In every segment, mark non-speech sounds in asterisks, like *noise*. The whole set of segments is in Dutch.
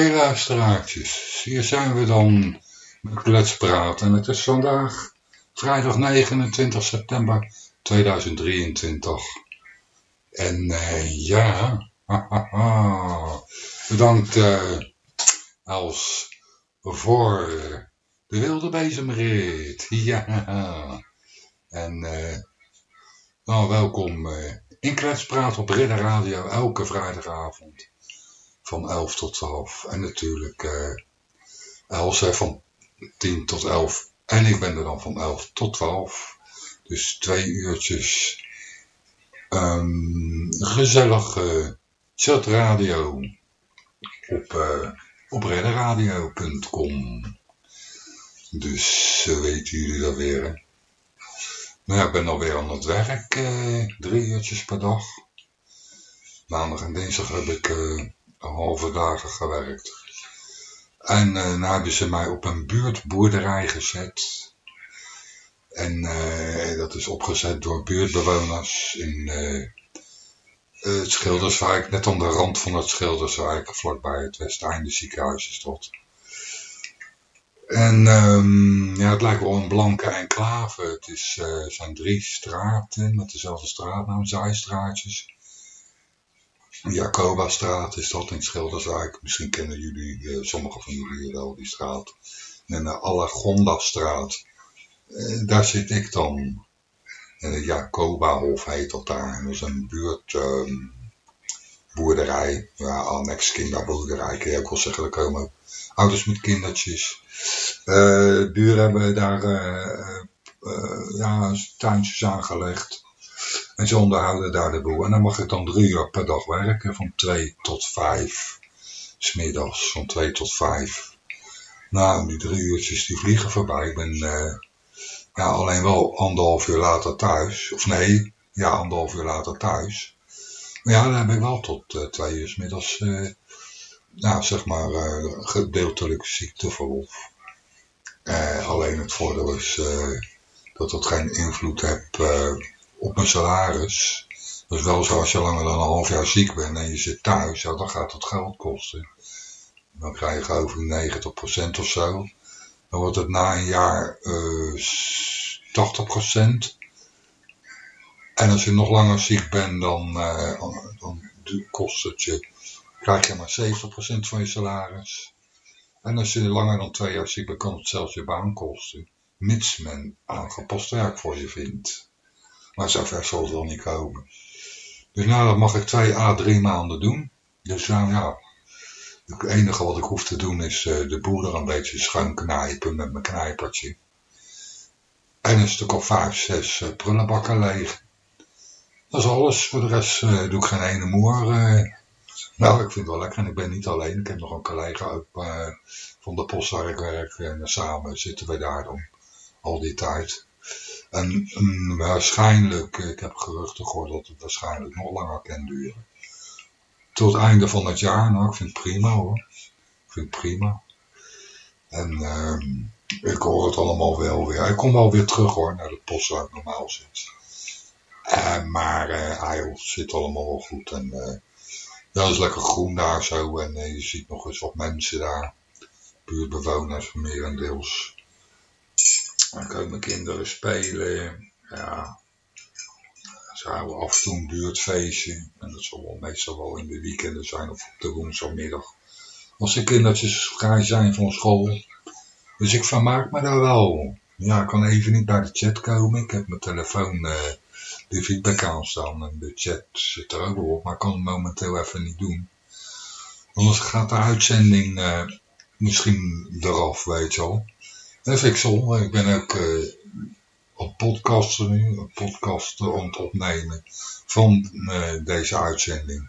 Hey luisteraartjes, hier zijn we dan met Kletspraat. En het is vandaag vrijdag 29 september 2023. En uh, ja, bedankt uh, Els voor de wilde bezemrit. *laughs* Ja, en nou, welkom in Kletspraat op Ridder Radio elke vrijdagavond van 11 tot 12. En natuurlijk uh, Els van 10 tot 11. En ik ben er dan van 11 tot 12. Dus twee uurtjes um, gezellig uh, chatradio op, uh, op. Dus uh, weten jullie dat weer. Nou ja, ik ben alweer aan het werk, uh, drie uurtjes per dag. Maandag en dinsdag heb ik uh, halve dagen gewerkt. En uh, nou hebben ze mij op een buurtboerderij gezet. En uh, dat is opgezet door buurtbewoners in uh, het Schilderswijk, net aan de rand van het Schilderswijk, vlakbij het Westeinde ziekenhuis is. En um, ja, het lijkt wel een blanke enclave. Het is, zijn drie straten met dezelfde straatnaam, zijstraatjes. Jacoba-straat is dat in Schilderswijk. Misschien kennen jullie, uh, sommigen van jullie wel, die straat. En de Alagonda-straat. Uh, daar zit ik dan. De Jacoba-hof heet dat daar. Dat is een buurt... Um, boerderij, ja, annex kinderboerderij, kun je ook wel zeggen, er komen ouders met kindertjes. Uh, buren hebben daar uh, uh, ja, tuintjes aangelegd. En ze onderhouden daar de boel. En dan mag ik dan drie uur per dag werken, van twee tot vijf. Smiddags, van twee tot vijf. Nou, die drie uurtjes die vliegen voorbij. Ik ben ja, alleen wel anderhalf uur later thuis. Of nee, ja, anderhalf uur later thuis. Maar ja, dan heb ik wel tot uh, twee uur middags, nou zeg maar, gedeeltelijk ziekteverlof. alleen het voordeel is dat dat geen invloed heeft op mijn salaris. Dus wel zo als je langer dan een half jaar ziek bent en je zit thuis, dan gaat het geld kosten. Dan krijg je ik 90% of zo. Dan wordt het na een jaar 80%. En als je nog langer ziek bent, dan, uh, dan kost het je, krijg je maar 70% van je salaris. En als je langer dan twee jaar ziek bent, kan het zelfs je baan kosten. Mits men aangepast werk voor je vindt. Maar zover zal het wel niet komen. Dus nou, dat mag ik twee à drie maanden doen. Dus nou ja, het enige wat ik hoef te doen is uh, de boel er een beetje schoon knijpen met mijn knijpertje. En een stuk of vijf, zes uh, prullenbakken leeg. Dat is alles. Voor de rest uh, doe ik geen ene moer. Nou, ik vind het wel lekker. En ik ben niet alleen. Ik heb nog een collega uh, van de post waar ik werk. En samen zitten we daar dan al die tijd. En waarschijnlijk, ik heb geruchten gehoord dat het waarschijnlijk nog langer kan duren. Tot einde van het jaar. Nou, ik vind het prima hoor. Ik vind het prima. En um, ik hoor het allemaal wel weer. Ik kom wel weer terug hoor, naar de post waar ik normaal zit. Uh, maar uh, hij zit allemaal wel goed. En dat is lekker groen daar zo. En je ziet nog eens wat mensen daar. Buurtbewoners merendeels. Dan komen kinderen spelen. Ja. Ze houden af en toe een buurtfeestje. En dat zal wel meestal wel in de weekenden zijn of op de woensdagmiddag. Als de kindertjes vrij zijn van school. Dus ik vermaak me daar wel. Ja, ik kan even niet bij de chat komen. Ik heb mijn telefoon de feedback aanstaan en de chat zit er ook op, maar ik kan het momenteel even niet doen. Anders gaat de uitzending uh, misschien eraf, weet je wel. Dat vind ik. Ik ben ook uh, op podcasten nu, een podcast om het opnemen van uh, deze uitzending.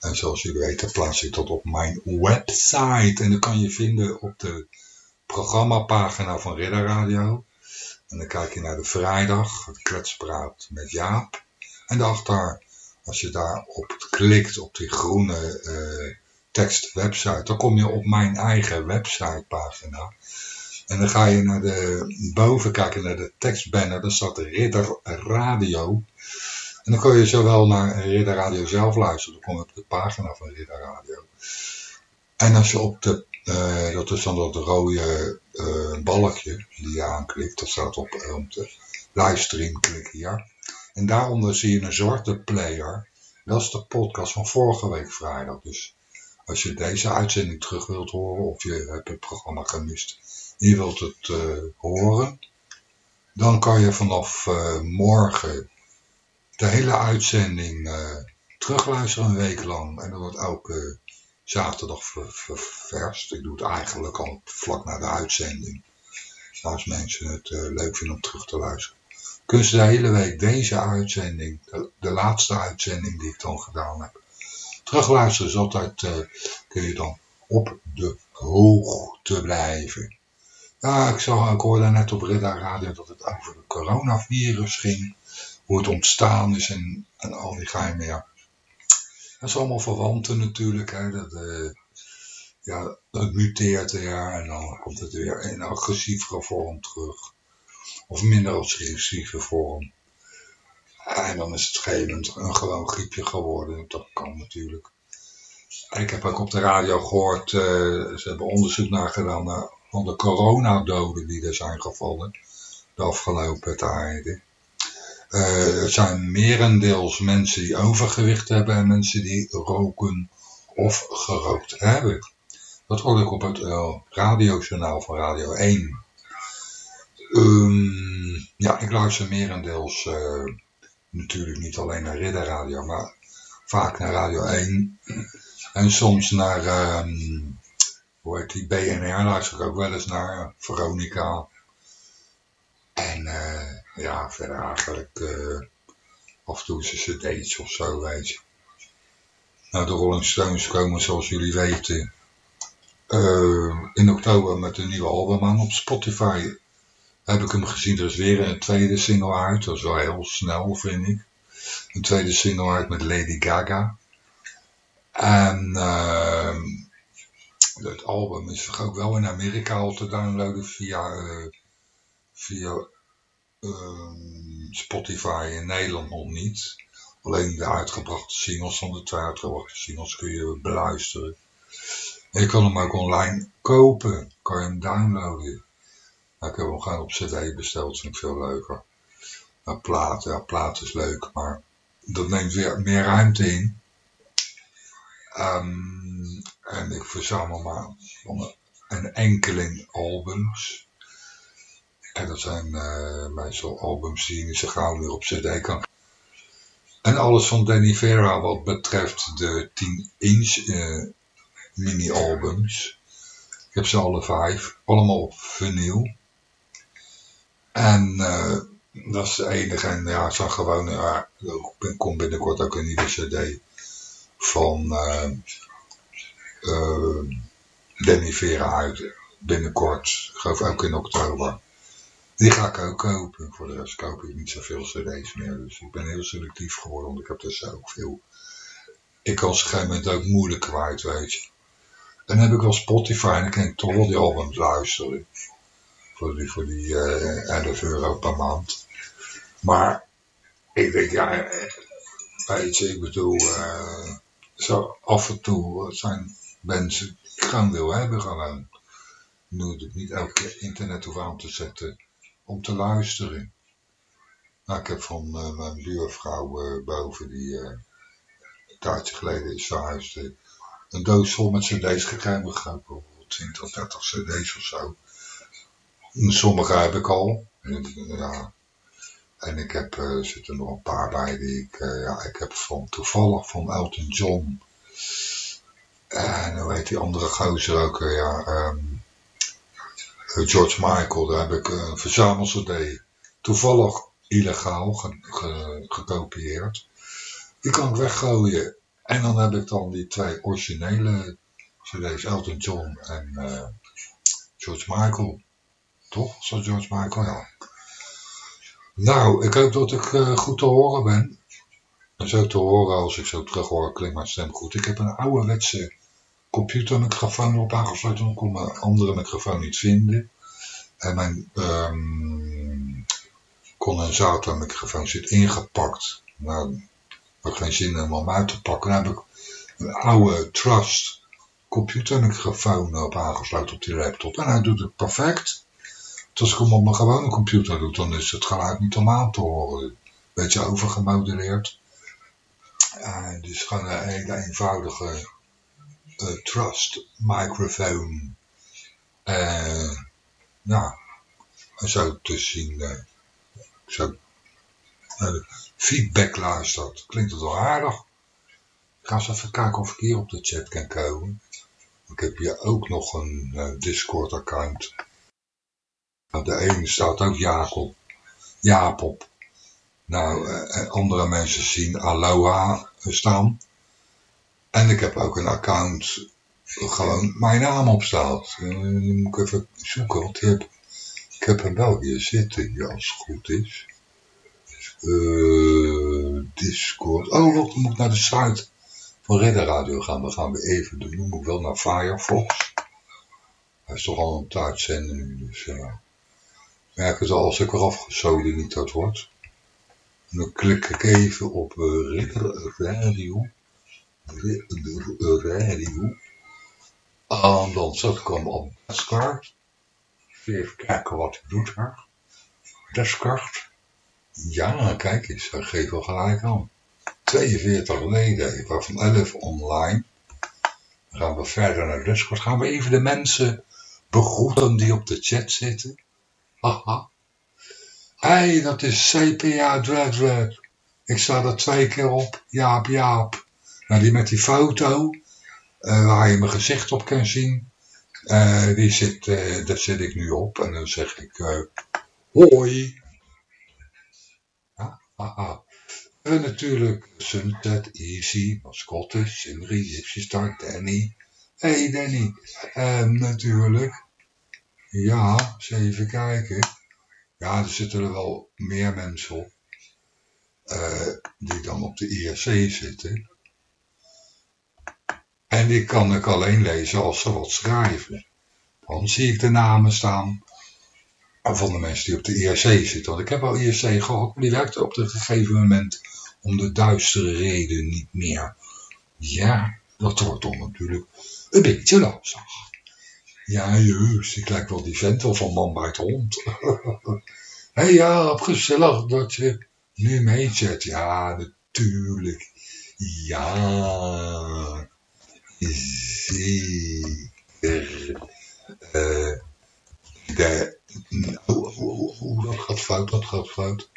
En zoals jullie weten plaats ik dat op mijn website. En dat kan je vinden op de programmapagina van Ridder Radio. En dan kijk je naar de vrijdag, het kletspraat met Jaap. En daarachter, als je daarop klikt, op die groene uh, tekst website, dan kom je op mijn eigen websitepagina. En dan ga je naar de, boven kijken naar de tekstbanner, daar staat Ridder Radio. En dan kun je zowel naar Ridder Radio zelf luisteren, dan kom je op de pagina van Ridder Radio. En als je op de, uh, dat is dan dat rode uh, balkje die je aanklikt, dat staat op, op de livestream klik hier. En daaronder zie je een zwarte player. Dat is de podcast van vorige week vrijdag. Dus als je deze uitzending terug wilt horen of je hebt het programma gemist je wilt het uh, horen, dan kan je vanaf uh, morgen de hele uitzending uh, terugluisteren een week lang. En dat wordt elke zaterdag ververst. Ik doe het eigenlijk al vlak na de uitzending. Als mensen het leuk vinden om terug te luisteren. Kun je de hele week deze uitzending, de, de, laatste uitzending die ik dan gedaan heb, terugluisteren. Dus altijd kun je dan op de hoogte blijven. Ja, ik, zag, ik hoorde net op Ridda Radio dat het over het coronavirus ging. Hoe het ontstaan is en, en al die geheimen. Ja. Dat is allemaal verwanten natuurlijk. Hè, dat, uh, ja, het muteert weer en dan komt het weer in agressievere vorm terug. Of minder agressieve vorm. En dan is het geen een gewoon griepje geworden. Dat kan natuurlijk. Ik heb ook op de radio gehoord, uh, ze hebben onderzoek naar gedaan naar van de coronadoden die er zijn gevallen de afgelopen tijden. Uh, het zijn merendeels mensen die overgewicht hebben en mensen die roken of gerookt hebben. Dat hoorde ik op het uh, radiojournaal van Radio 1. Um, ja, ik luister merendeels uh, natuurlijk niet alleen naar Ridder Radio, maar vaak naar Radio 1. En soms naar, um, die, BNR luister ik ook wel eens naar, Veronica. En uh, ja, verder eigenlijk uh, af en toe een cd's of zo, weet je. Nou, de Rolling Stones komen zoals jullie weten uh, in oktober met een nieuwe album aan op Spotify heb ik hem gezien. Er is weer een tweede single uit. Dat is wel heel snel, vind ik. Een tweede single uit met Lady Gaga. En uh, het album is ook wel in Amerika al te downloaden via, uh, via uh, Spotify. In Nederland nog niet. Alleen de uitgebrachte singles van de twee uitgebrachte singles kun je beluisteren. En je kan hem ook online kopen. Kan je hem downloaden. Nou, ik heb hem gewoon op cd besteld, vind ik veel leuker. Nou, platen, ja, platen is leuk, maar dat neemt weer meer ruimte in. Um, en ik verzamel maar een enkeling albums. En dat zijn uh, meestal albums die je zo gauw weer op cd kan. En alles van Danny Vera wat betreft de 10 inch uh, mini-albums. Ik heb ze alle vijf, allemaal op vinyl. En uh, dat is de enige. En ja, ik zag gewoon, ja, er komt binnenkort ook een nieuwe cd van uh, uh, Danny Vera uit. Binnenkort, ik ook in oktober. Die ga ik ook kopen. Voor de rest koop ik niet zoveel cd's meer. Dus ik ben heel selectief geworden, want ik heb dus ook veel. Ik kan op een gegeven moment ook moeilijk kwijt, weet je. Dan heb ik wel Spotify en dan kan ik toch wel die albums luisteren voor die, voor die uh, eh, 11 euro per maand. Maar ik denk, ja, weet je, ik bedoel, zo af en toe zijn mensen die gewoon wil hebben gewoon. Nu niet elke keer internet hoef aan te zetten om te luisteren. Nou, ik heb van uh, mijn buurvrouw uh, boven, die een tijdje geleden is verhuisd, een doos vol met cd's gekregen. 20 30 cd's of zo. Sommige heb ik al. Ja. En ik heb, uh, er nog een paar bij die ik, uh, ja, ik heb van, toevallig van Elton John. En hoe heet die andere gozer ook, uh, ja, um, George Michael, daar heb ik een verzamel-cd. Toevallig illegaal ge, ge, gekopieerd. Die kan ik weggooien. En dan heb ik dan die twee originele cd's, Elton John en George Michael. Toch? Zo George Michael, ja. Nou, ik hoop dat ik uh, goed te horen ben. En zo te horen, als ik zo terug hoor, klinkt mijn stem goed. Ik heb een ouderwetse computermicrofoon op aangesloten. Ik kon mijn andere microfoon niet vinden. En mijn um, condensatormicrofoon zit ingepakt. Nou, ik heb geen zin om hem uit te pakken. Dan heb ik een oude Trust computermicrofoon op aangesloten op die laptop. En hij doet het perfect. Dus als ik hem op mijn gewone computer doe, dan is het geluid niet om aan te horen. Beetje overgemodelleerd. Uh, dus gewoon een hele eenvoudige uh, trust microfoon. Uh, nou, zo te zien. Uh, zo. feedback luistert. Klinkt het wel aardig. Ik ga eens even kijken of ik hier op de chat kan komen. Ik heb hier ook nog een Discord account. De ene staat ook Jacob. Jaap op. Nou, andere mensen zien Aloha staan. En ik heb ook een account, gewoon mijn naam op staat. Uh, moet ik even zoeken, want ik heb, ik heb hem wel hier zitten, als het goed is. Uh, Discord. Oh, wat, moet ik naar de site van Redder Radio gaan. Dat gaan we even doen. Dan moet ik wel naar Firefox. Hij is toch al een tijd uitzenden nu, dus ja. Merk het al als ik eraf niet dat wordt. dan klik ik even op Radio radio. En dan zet ik hem op Discord. Even kijken wat hij doet daar. Discord. Ja, kijk eens, hij geeft wel gelijk aan. 42 leden, van 11 online. Dan gaan we verder naar Discord. Gaan we even de mensen begroeten die op de chat zitten. Haha. Hey, dat is CPA Dread Dread. Ik sta er twee keer op. Jaap, Jaap. Nou, die met die foto, uh, waar je mijn gezicht op kan zien, uh, die zit, uh, daar zit ik nu op. En dan zeg ik, hoi. Ja, haha. En natuurlijk Sunset, Easy, Mascotte, Simri, Gypsy Star, Danny. hey Danny, um, natuurlijk. Ja, eens even kijken. Ja, er zitten er wel meer mensen op. Uh, die dan op de IRC zitten. En die kan ik alleen lezen als ze wat schrijven. Dan zie ik de namen staan van de mensen die op de IRC zitten. Want ik heb al IRC gehad, maar die werkte op een gegeven moment om de duistere reden niet meer. Ja, dat wordt dan natuurlijk een beetje lastig. Ja, juist, ik lijk wel die vent van man bij het hond. *laughs* Hé hey, ja, gezellig dat je nu meezet. Ja, natuurlijk. Ja, zeker. Uh, de, hoe, hoe, hoe, dat gaat fout, dat gaat fout.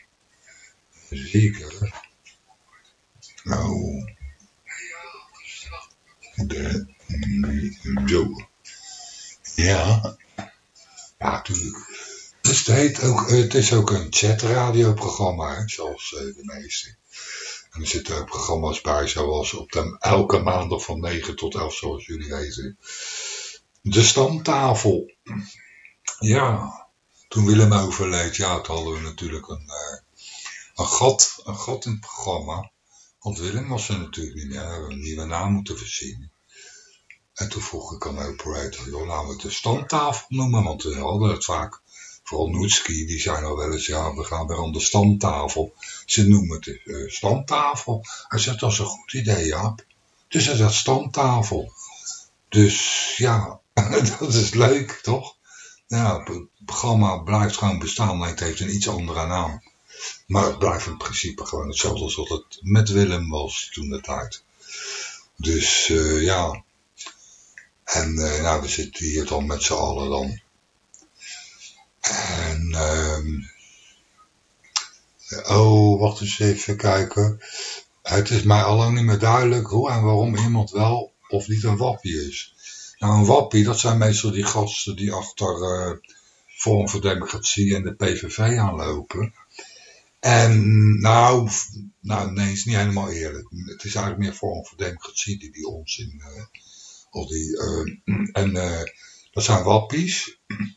Zeker. Nou. De, zo. Ja. Ja, natuurlijk. Dus het, heet ook, het is ook een chatradioprogramma, zoals uh, de meeste. En er zitten ook programma's bij, zoals op de, elke maandag van 9 tot 11, zoals jullie weten. De stamtafel. Ja, toen Willem overleed, ja, toen hadden we natuurlijk een, uh, een, gat, een gat in het programma. Want Willem was er natuurlijk niet meer. We een nieuwe naam moeten verzinnen. En toen vroeg ik aan de operator, laten we het de stamtafel noemen, want we hadden het vaak Vooral Noetski, die zei al wel eens, ja, we gaan weer aan de standtafel. Ze noemen het uh, standtafel. Hij zegt, dat is een goed idee, Jaap. Dus hij zegt standtafel. Dus ja, *laughs* dat is leuk, toch? Ja, het programma blijft gewoon bestaan, het heeft een iets andere naam. Maar het blijft in principe gewoon hetzelfde als wat het met Willem was toen de tijd. Dus uh, ja. En uh, nou, we zitten hier dan met z'n allen dan. En, um, oh, wacht eens even kijken. Het is mij al lang niet meer duidelijk hoe en waarom iemand wel of niet een wappie is. Nou, een wappie, dat zijn meestal die gasten die achter uh, Forum voor Democratie en de PVV aanlopen. En nou, nou, nee, is niet helemaal eerlijk. Het is eigenlijk meer Forum voor Democratie die die onzin, uh, of die, uh, *clears throat* en dat zijn wappies. *clears throat*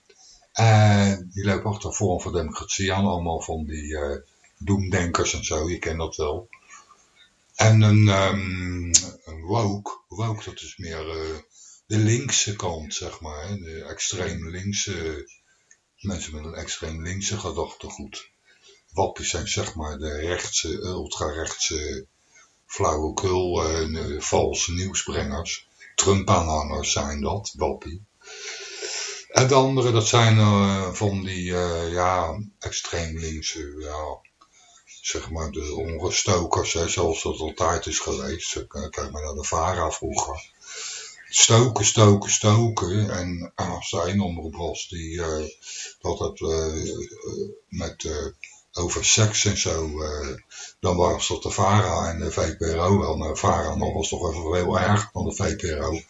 En die lopen achter Forum voor Democratie aan, allemaal van die uh, doemdenkers en zo, je kent dat wel. En een, um, een woke, woke dat is meer de linkse kant, zeg maar, hè? de extreem linkse, mensen met een extreem linkse gedachtegoed. Wappies zijn zeg maar de rechtse, ultra-rechtse flauwekul, uh, valse nieuwsbrengers. Trump-aanhangers zijn dat, Wappie. En de andere, dat zijn uh, van die, uh, ja, extreem linkse, ja, zeg maar de ongestokers, hè, zoals dat altijd is geweest. Kijk maar naar de VARA vroeger. Stoken, stoken, stoken. En als er een omroep was die uh, dat het met over seks en zo, dan was dat de VARA en de VPRO wel. De VARA nog was toch even heel erg dan de VPRO.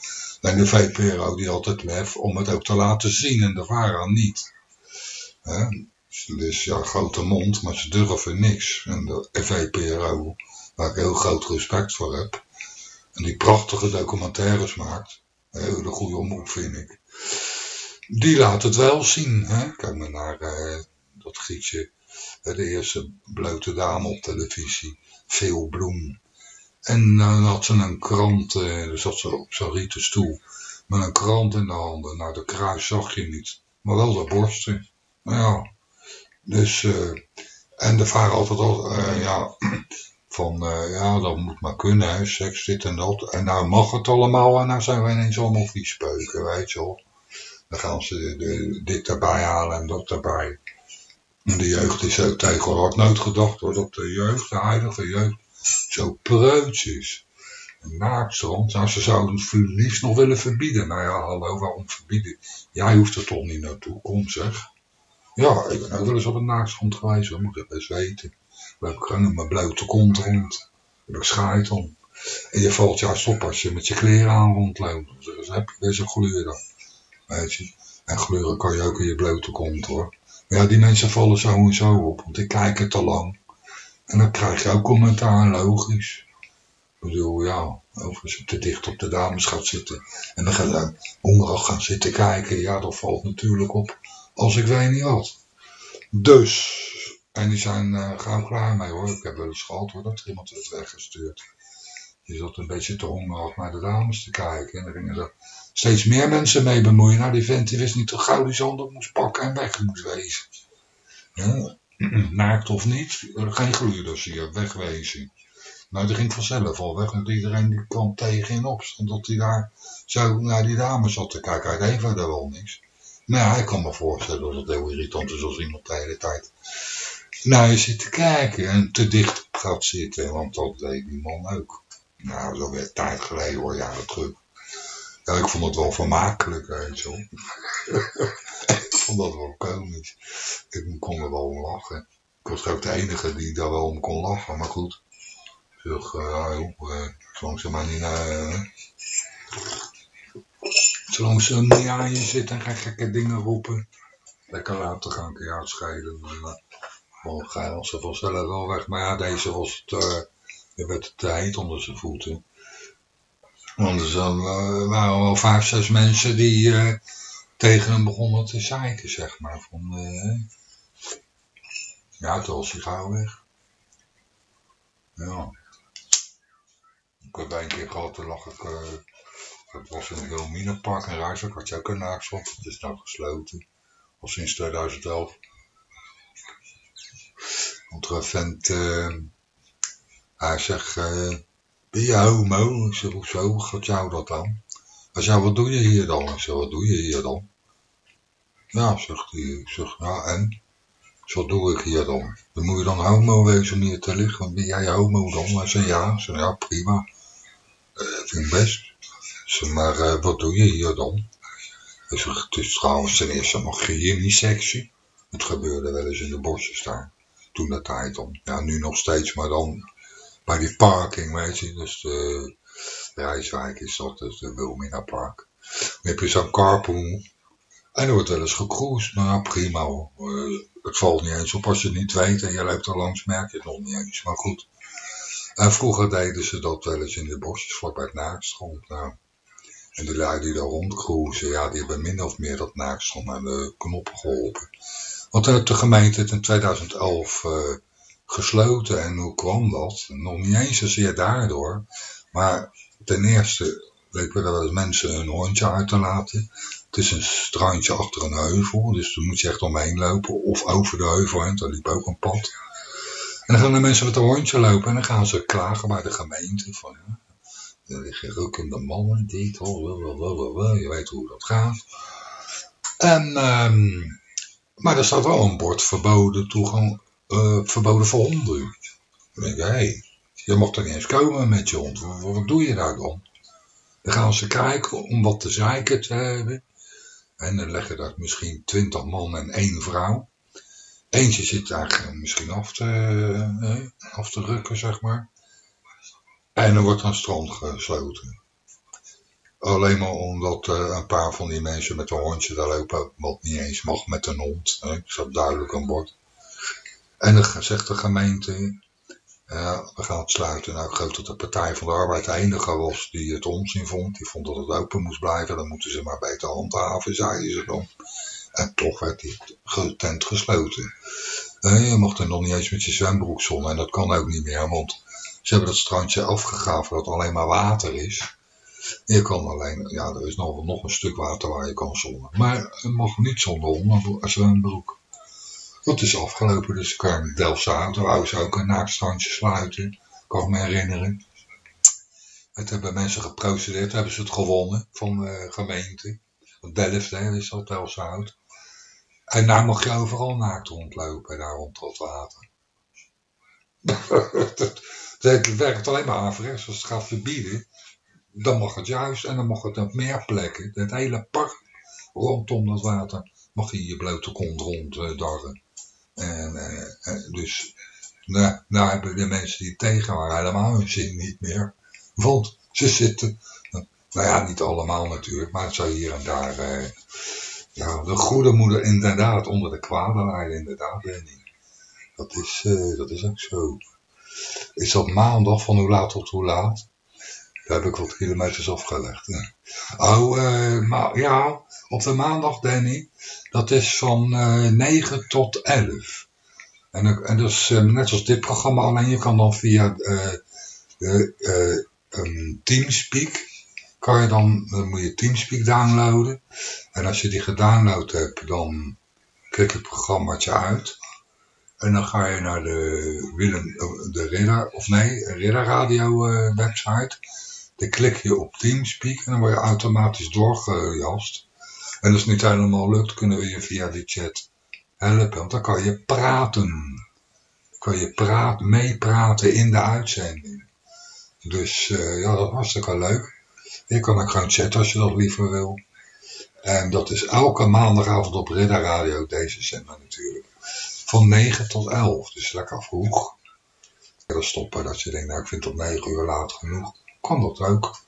En de VPRO die had het lef om het ook te laten zien en de VARA niet. Dus ja, grote mond, maar ze durven niks. En de VPRO, waar ik heel groot respect voor heb, en die prachtige documentaires maakt, heel de goede omroep vind ik, die laat het wel zien. Hè? Kijk maar naar uh, dat gietje, de eerste blote dame op televisie, Veel Bloem. En dan had ze een krant, uh, dus zat ze op zo'n rieten stoel, met een krant in de handen. Nou, de kruis zag je niet, maar wel de borsten. Nou ja, dus, uh, en de vader altijd al, uh, ja, *clears throat* van, ja, dat moet maar kunnen, hè, seks, dit en dat. En nou mag het allemaal en nou zijn we ineens allemaal speuken, weet je wel. Dan gaan ze dit erbij halen en dat erbij. De jeugd is ook tegen had nooit gedacht hoor, dat de jeugd, de heilige jeugd, zo preuts is. Naakstrand, nou ze zouden het liefst nog willen verbieden. Nou ja, hallo, waarom verbieden? Jij hoeft er toch niet naartoe, kom zeg. Ja, ik ben ook wel eens op een naaktgrond geweest, dat moet ik best weten. Heb ik gewoon mijn blote kont rond. ik schaait om. En je valt juist op als je met je kleren aan rondloopt. Dus heb je een gluren. Weet je. En gluren kan je ook in je blote kont hoor. Ja, die mensen vallen zo en zo op, want die kijken te lang. En dan krijg je ook commentaar, logisch. Ik bedoel, ja, je te dicht op de dames gaat zitten. En dan gaan ze hongerig gaan zitten kijken. Ja, dat valt natuurlijk op als ik weet niet wat. Dus, en die zijn uh, gauw klaar mee hoor. Ik heb wel eens gehad hoor, dat iemand werd weggestuurd. Die zat een beetje te hongerig naar de dames te kijken. En dan gingen er steeds meer mensen mee bemoeien. Nou, die vent die wist niet hoe gauw die zand moest pakken en weg moest wezen. Ja, *clears throat* naakt of niet, geen gluurders hier, wegwezen. Nou, die ging vanzelf al weg. En iedereen die kwam tegen in opstand dat hij daar zo naar die dames zat te kijken. Hij deed verder wel niks. Nou ja, ik kan me voorstellen dat het heel irritant is als iemand de hele tijd nou, je zit te kijken en te dicht gaat zitten, want dat deed die man ook. Nou, dat werd tijd geleden hoor, jaren terug. Ja, ik vond het wel vermakelijk, weet je wel. *laughs* ik vond dat wel komisch. Ik kon er wel om lachen. Ik was ook de enige die daar wel om kon lachen, maar goed. Zeg, uh, joh, zolang ze maar niet naar... Uh, zolang ze niet aan je zitten en gekke dingen roepen. Lekker laten gaan, kun je uitscheiden. Uh, gaan ze vanzelf wel weg. Maar ja, deze was het, uh, werd het heet onder zijn voeten. Want er uh, waren wel vijf, zes mensen die uh, tegen hem begonnen te zeiken, zeg maar. Van, uh, ja, toen was gauw weg. Ja. Ik heb een keer gehad, toen lag ik... het was in het Wilhelminapark in Rijswijk, had je ook een. Het is nou gesloten. Al sinds 2011. Want er hij zegt... Ben je homo? Ik zeg, hoezo? Gaat jou dat dan? Hij zei, wat doe je hier dan? Ik zeg, wat doe je hier dan? Ja, zegt hij. Ik zeg, ja, en? Zo doe ik hier dan? Dan moet je dan homo wezen om hier te liggen. Ben jij homo dan? Hij zei, ja. Ik ja, prima. Uh, vind best. Ik maar uh, wat doe je hier dan? Ik zeg, het is trouwens ten eerste je hier niet. Het gebeurde wel eens in de bosjes daar. Toen dat tijd dan. Ja, nu nog steeds, maar dan bij die parking, weet je. Dus de Rijswijk is dat, dus de Wilmina Park. Dan heb je zo'n carpool. En er wordt wel eens gecruised. Nou, prima hoor. Het valt niet eens op als je het niet weet en je loopt er langs, merk je het nog niet eens. Maar goed. En vroeger deden ze dat wel eens in de bosjes vlakbij het naakstrand. Nou. En die lui die daar rondcruisen, ja, die hebben min of meer dat naakstrand aan de knoppen geholpen. Want de gemeente in 2011 uh, gesloten. En hoe kwam dat? Nog niet eens zozeer daardoor. Maar ten eerste leek we eens mensen een hondje uit te laten. Het is een strandje achter een heuvel. Dus daar moet je echt omheen lopen. Of over de heuvel heen. Daar liep ook een pad. En dan gaan de mensen met een hondje lopen. En dan gaan ze klagen bij de gemeente. Van, ja, Er liggen rookende mannen, dit, oh, je weet hoe dat gaat. En, um, maar er staat wel een bord verboden toegang, uh, verboden voor honden. Dan denk ik, hé, hey, je mag er niet eens komen met je hond. Wat, doe je daar dan? Dan gaan ze kijken om wat te zeiken te hebben. En dan leggen daar misschien twintig man en één vrouw. Eentje zit daar misschien af te, eh, af te rukken, zeg maar. En er wordt een strand gesloten. Alleen maar omdat uh, een paar van die mensen met een hondje daar lopen, wat niet eens mag met een hond. Hè. staat duidelijk een bord. En zegt de gemeente, uh, we gaan het sluiten. Nou, ik geloof dat de Partij van de Arbeid de enige was die het onzin vond. Die vond dat het open moest blijven. Dan moeten ze maar beter handhaven, zeiden ze dan. En toch werd die tent gesloten. Uh, je mocht er nog niet eens met je zwembroek zonnen. En dat kan ook niet meer, want ze hebben dat strandje afgegraven dat alleen maar water is. Je kan alleen, ja, er is nog, nog een stuk water waar je kan zonnen. Maar het mag niet zonder onder zwembroek. Dat is afgelopen, dus ik kan Delftse wou ze ook een naaktstrandje sluiten. Kan ik me herinneren. Het hebben mensen geprocedeerd, hebben ze het gewonnen van de gemeente. Delft, is dat Delftse En daar mag je overal naakt rondlopen, daar rond dat water. *laughs* Het werkt alleen maar averechts. Als het gaat verbieden, dan mag het juist. En dan mag het op meer plekken. Het hele park rondom dat water mag je je blote kont ronddarren. En, uh, dus nou, nou hebben de mensen die tegen waren helemaal hun zin niet meer. Want ze zitten, nou ja, niet allemaal natuurlijk, maar het zou hier en daar, uh, ja, de goede moeder inderdaad onder de kwade lijden, inderdaad. Dat is, dat is ook zo is dat maandag van hoe laat tot hoe laat. Daar heb ik wat kilometers afgelegd. Oh, uh, maar ja, op de maandag, Danny, dat is van uh, eh, 9 tot 11. En, en dat is uh, net als dit programma, alleen je kan dan via um, Teamspeak, kan je dan, dan moet je Teamspeak downloaden. En als je die gedownload hebt, dan klik het programmaatje uit. En dan ga je naar de Willem, de Ridder, of nee, Ridder Radio website. Dan klik je op Teamspeak en dan word je automatisch doorgejast. En als het niet helemaal lukt, kunnen we je via die chat helpen. Want dan kan je praten. Dan kan je praat, meepraten in de uitzending. Dus uh, ja, dat was hartstikke leuk. Je kan ook gewoon chatten als je dat liever wil. En dat is elke maandagavond op Ridder Radio, deze zender natuurlijk van 9 tot 11. Dus lekker vroeg. Dan stoppen dat je denkt, nou ik vind het op 9 uur laat genoeg. Kan dat ook.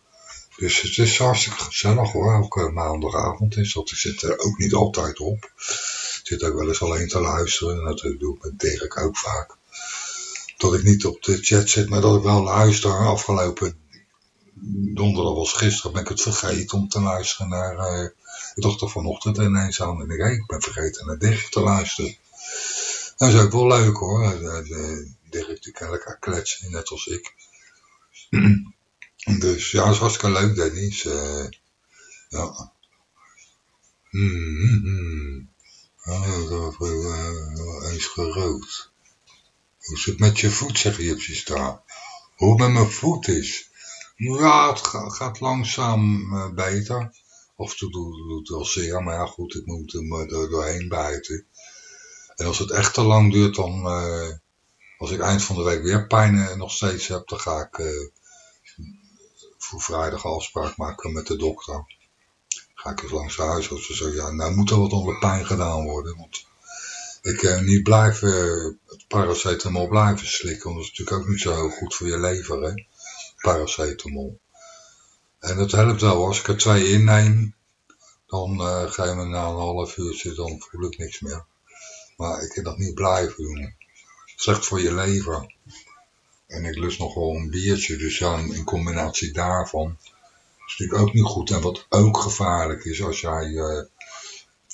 Dus het is hartstikke gezellig hoor. Elke maandagavond is dat. Ik zit er ook niet altijd op. Ik zit ook wel eens alleen te luisteren. En dat doe ik met Dirk ook vaak. Dat ik niet op de chat zit, maar dat ik wel luister. Afgelopen donderdag was gisteren ben ik het vergeten om te luisteren naar... Uh, ik dacht er vanochtend ineens aan. En ik, ik ben vergeten naar Dirk te luisteren. Dat is ook wel leuk hoor. Dirk die kan kletsen, net als ik. *clears throat* dus ja, dat is hartstikke leuk Dennis. Uh, ja. Mm -hmm. Oh, dat uh, eens gerookt. Hoe het met je voet, zeg je op je? Hoe het met mijn voet is? Ja, het gaat langzaam uh, beter. Of toe doet het wel zeer, maar ja goed, ik moet hem er doorheen bijten. En als het echt te lang duurt, dan, als ik eind van de week weer pijn nog steeds heb, dan ga ik voor vrijdag afspraak maken met de dokter. Ga ik eens langs de huisarts en zeggen, ja, nou moet er wat onder pijn gedaan worden. Want ik uh, niet blijven, paracetamol blijven slikken, want dat is natuurlijk ook niet zo goed voor je lever, hè. Paracetamol. En dat helpt wel, als ik er twee inneem, dan uh, ga je me na een half uurtje, dan voel ik niks meer. Maar ik kan dat niet blijven doen. Slecht voor je lever. En ik lust nog wel een biertje. Dus ja, in combinatie daarvan is natuurlijk ook niet goed. En wat ook gevaarlijk is als jij... Uh,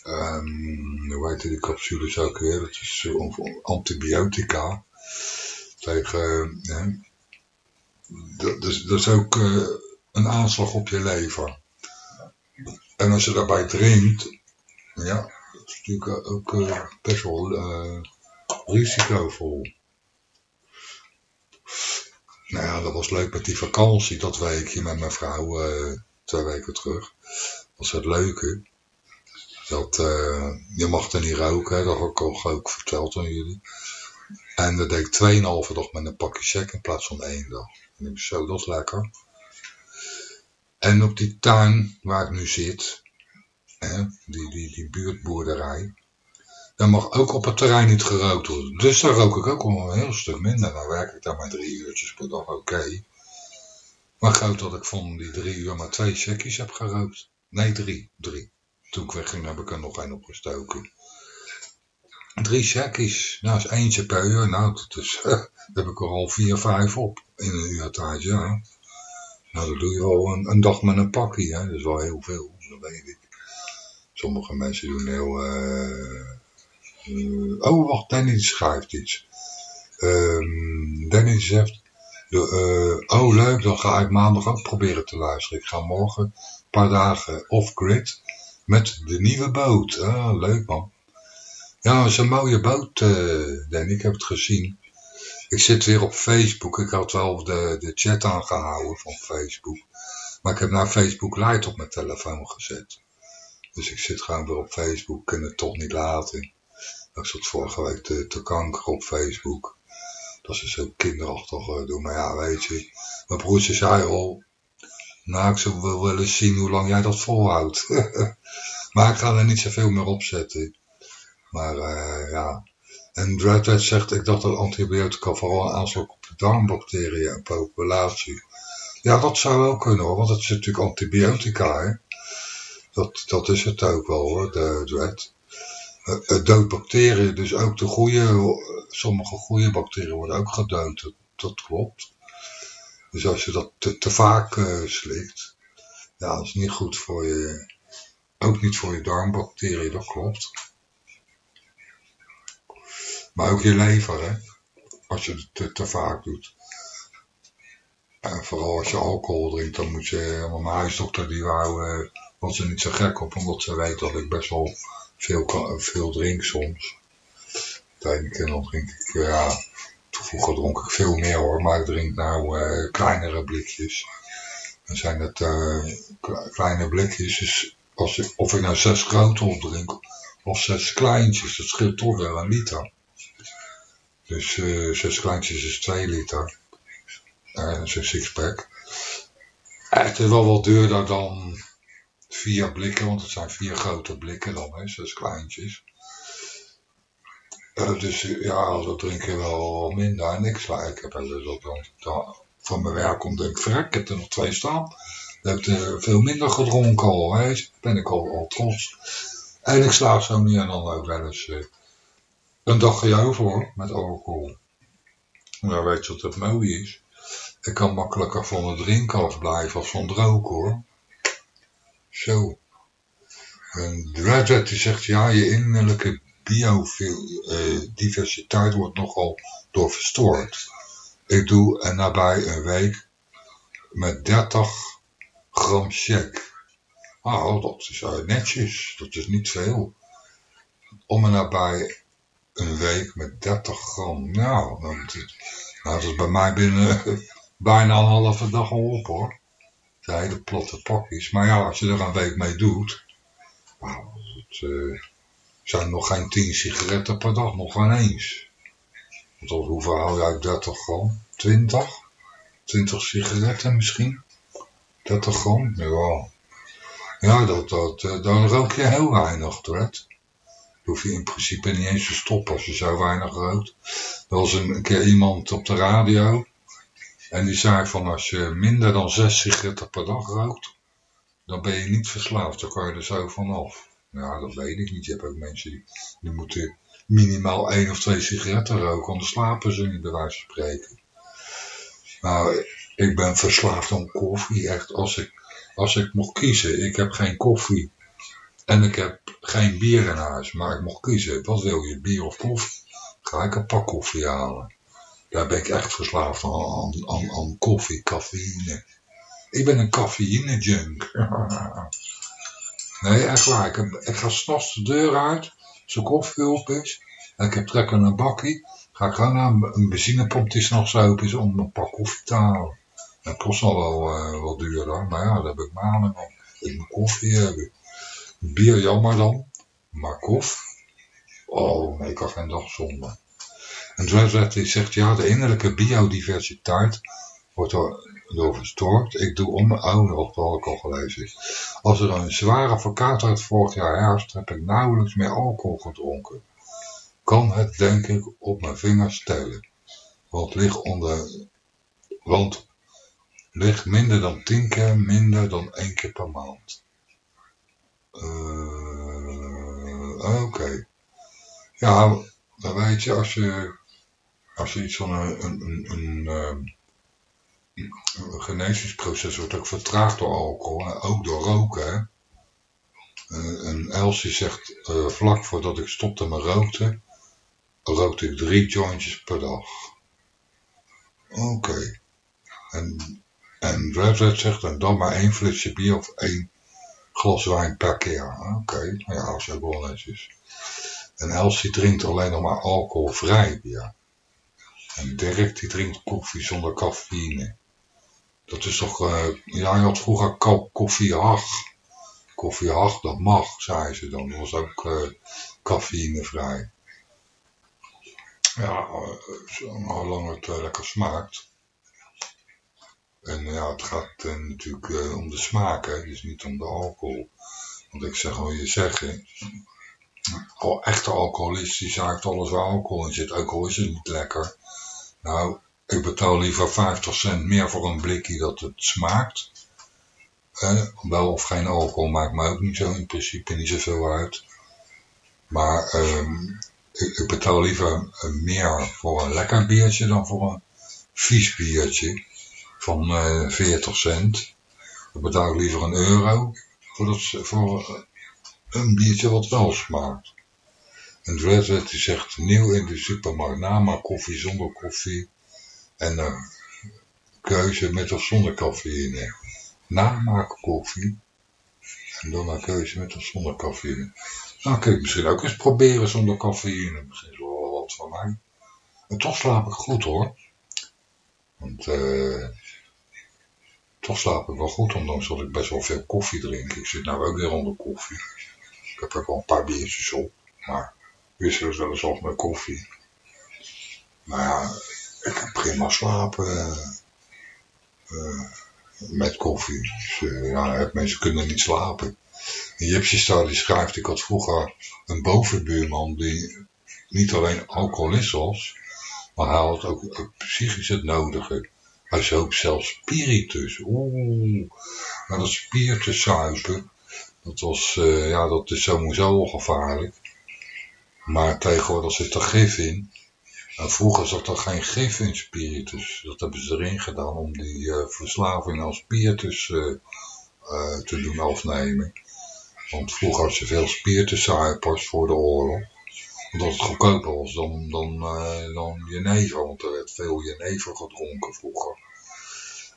um, hoe heet die capsules ook weer? Dat is uh, antibiotica. Tegen... Uh, dat, dat, is ook uh, een aanslag op je lever. En als je daarbij drinkt... Ja, is natuurlijk ook best wel risicovol. Nou dat was leuk met die vakantie, dat weekje met mijn vrouw, uh, twee weken terug. Was het leuke. Dat, uh, je mag er niet roken, dat heb ik ook verteld aan jullie. En dat deed ik tweeënhalve dag met een pakje check in plaats van één dag. En ik zo, dat is lekker. En op die tuin waar ik nu zit, hè, die, die, die buurtboerderij, daar mag ook op het terrein niet gerookt worden. Dus daar rook ik ook al een heel stuk minder. Dan werk ik daar maar drie uurtjes per dag, oké. Maar groot dat ik van die drie uur maar twee checkies heb gerookt. Nee, drie. Drie. Toen ik wegging heb ik er nog één opgestoken. Drie checkies. Nou, is eentje per uur. Nou, *laughs* daar heb ik er al vier, vijf op in een uur ja. Nou, dat doe je al een, een, dag met een pakje, hè. Dat is wel heel veel, dat weet ik. Sommige mensen doen heel... Uh, oh, wacht, Dennis schrijft iets. Um, Dennis zegt... Uh, oh, leuk, dan ga ik maandag ook proberen te luisteren. Ik ga morgen een paar dagen off-grid met de nieuwe boot. Ah, leuk man. Ja, dat is een mooie boot, uh, Dan. Ik heb het gezien. Ik zit weer op Facebook. Ik had wel de, de chat aangehouden van Facebook. Maar ik heb naar Facebook Lite op mijn telefoon gezet. Dus ik zit gewoon weer op Facebook. Kan het toch niet laten. Ik zat vorige week te, kanker op Facebook. Dat ze zo kinderachtig uh, doen. Maar ja, weet je. Mijn broertje zei al. Nou, ik zou wel willen zien hoe lang jij dat volhoudt. *laughs* maar ik ga er niet zoveel meer op zetten. Maar uh, ja. En Dreadhead zegt, ik dacht dat antibiotica vooral aanslag op de darmbacteriën en populatie. Ja, dat zou wel kunnen hoor, want het is natuurlijk antibiotica. Dat, dat is het ook wel hoor, de Dread. Het uh, doodt bacteriën, dus ook de goede, sommige goede bacteriën worden ook gedood, dat, klopt. Dus als je dat te, te vaak slikt, ja, dat is niet goed voor je, ook niet voor je darmbacteriën, dat klopt. Maar ook je lever, hè. Als je het te, te vaak doet. En vooral als je alcohol drinkt, dan moet je... Want mijn huisdokter, die wou... Uh, was er niet zo gek op, omdat ze weet dat ik best wel veel, veel drink soms. Tijdens en dan drink ik... Ja, vroeger dronk ik veel meer hoor, maar ik drink nou uh, kleinere blikjes. Dan zijn het uh, kleine blikjes, dus als of ik nou zes grote opdrink of zes kleintjes, dat scheelt toch wel een liter. Dus uh, zes kleintjes is 2 liter. Dat is een sixpack. het is wel wat duurder dan vier blikken, want het zijn vier grote blikken dan, hè, zes kleintjes. Uh, dus ja, dat drink je wel minder. En ik sla, ik heb dus ook dan, dan van mijn werk komt denk ik, ik heb er nog twee staan. Dan heb ik veel minder gedronken al, hè. ben ik al, trots. En ik sla zo nu en dan ook wel eens een dagje over met alcohol. Nou weet je wat het mooie is? Ik kan makkelijker van het drinken afblijven als van het roken hoor. Zo. En Dreadhead die zegt, ja, je innerlijke biodiversiteit uh, wordt nogal door verstoord. Ik doe er nabij een week met 30 gram check. Ah, dat is netjes, dat is niet veel. Om er nabij een week met 30 gram. Nou, nou, dat is bij mij binnen *laughs* bijna een halve dag al op hoor. De hele platte pakjes. Maar ja, als je er een week mee doet, nou, het uh, zijn nog geen 10 sigaretten per dag, nog geen eens. Want hoeveel hou je uit 30 gram? 20? 20 sigaretten misschien? 30 gram? Ja. Ja, dat, dat, uh, dan rook je heel weinig, Dred hoef je in principe niet eens te stoppen als je zo weinig rookt. Er was een, keer iemand op de radio en die zei van als je minder dan zes sigaretten per dag rookt, dan ben je niet verslaafd, dan kan je er zo vanaf. Ja, dat weet ik niet. Je hebt ook mensen die, die moeten minimaal één of twee sigaretten roken, anders slapen ze niet bij wijze van spreken. Nou, ik ben verslaafd aan koffie, echt. Als ik, als ik mocht kiezen, ik heb geen koffie en ik heb geen bier in huis, maar ik mocht kiezen. Wat wil je, bier of koffie? Ga ik een pak koffie halen. Daar ben ik echt verslaafd aan, aan, aan koffie, cafeïne. Ik ben een cafeïne junk. nee, echt waar. Ik, heb, ik ga s'nachts de deur uit, de koffie op is. En ik heb trek aan een bakkie. ga ik gewoon naar een benzinepomp die s'nachts open is om een pak koffie te halen. Dat kost al wel uh, wat duurder, maar ja, daar heb ik maanden op. Ik moet koffie hebben. Bier jammer dan, maar koffie. Oh, nee, ik kan geen dag zonder. En Dredred die zegt, ja, de innerlijke biodiversiteit wordt door verstoord. Ik doe om mijn oude, of dat ik al gelezen Als er een zware verkoudheid vorig jaar herfst, heb ik nauwelijks meer alcohol gedronken. Kan het, denk ik, op mijn vingers tellen. Want ligt onder, want ligt minder dan tien keer minder dan één keer per maand. Uh, Oké. Ja, dan weet je, als je, als je iets van een, een, een, ehm, wordt ook vertraagd door alcohol, ook door roken. Hè? Uh, en Elsie zegt, uh, vlak voordat ik stopte met roken, rookte ik drie jointjes per dag. Oké. En, en zegt, en dan maar één flesje bier of één glas wijn per keer. Oké, okay. ja, als je wel netjes. En Elsie drinkt alleen nog maar alcoholvrij bier. En Dirk die drinkt koffie zonder cafeïne. Dat is toch, uh, ja, je had vroeger koffie hag. Koffie hag, dat mag, zei ze dan. Dat was ook uh, cafeïnevrij. Ja, uh, lang het lekker smaakt. En ja, het gaat natuurlijk om de smaak, hè, dus niet om de alcohol. Want ik zeg wel je zeggen, al echte alcoholist die zaakt alles waar alcohol in zit. Alcohol is het niet lekker. Nou, ik betaal liever 50 cent meer voor een blikje dat het smaakt. Eh, wel of geen alcohol maakt mij ook niet zo in principe niet zoveel uit. Maar um, ik, betaal liever meer voor een lekker biertje dan voor een vies biertje van uh, 40 cent. Ik betaal liever een euro voor, voor een biertje wat wel smaakt. En Dreadhead die zegt nieuw in de supermarkt, nama koffie zonder koffie en een keuze met of zonder cafeïne. Namaak koffie en dan een keuze met of zonder cafeïne. Nou, kun je misschien ook eens proberen zonder cafeïne. Misschien is wel wat van mij. En toch slaap ik goed hoor. Want uh, toch slaap ik wel goed, ondanks dat ik best wel veel koffie drink. Ik zit nou ook weer onder koffie. Ik heb ook al een paar biertjes op, maar wisselen ze wel eens met koffie. Maar ja, ik heb prima slapen uh, met koffie. Dus, uh, ja, mensen kunnen niet slapen. En Jipsje Star die schrijft, ik had vroeger een bovenbuurman die niet alleen alcoholist was, maar hij had ook, psychisch het nodige. Hij zoop zelfs spiritus. Oeh, maar dat spiritus zuipen, dat was, ja, dat is sowieso al gevaarlijk. Maar tegenwoordig zit er gif in. Nou, vroeger zat er geen gif in spiritus. Dat hebben ze erin gedaan om die uh, verslaving aan spiritus uh, uh, te doen afnemen. Want vroeger had je veel spirituszuipers voor de oorlog. Omdat het goedkoper was dan, dan, dan jenever. Want er werd veel jenever gedronken vroeger.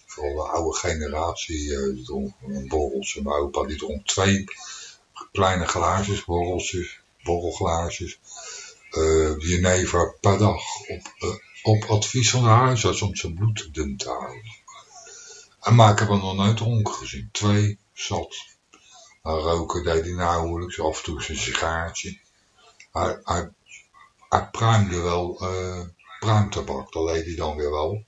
Vooral de oude generatie dronk een borreltje. Mijn opa die dronk twee kleine glaasjes, borreltjes, borrelglaasjes uh, jenever per dag op, uh, op advies van de huisarts om zijn bloed dun te houden. En maar ik heb hem nog nooit dronken gezien. Twee zat. Maar roken deed hij nauwelijks, af en toe zijn sigaartje. Hij, hij, pruimde wel uh, pruimtabak, dat deed hij dan weer wel.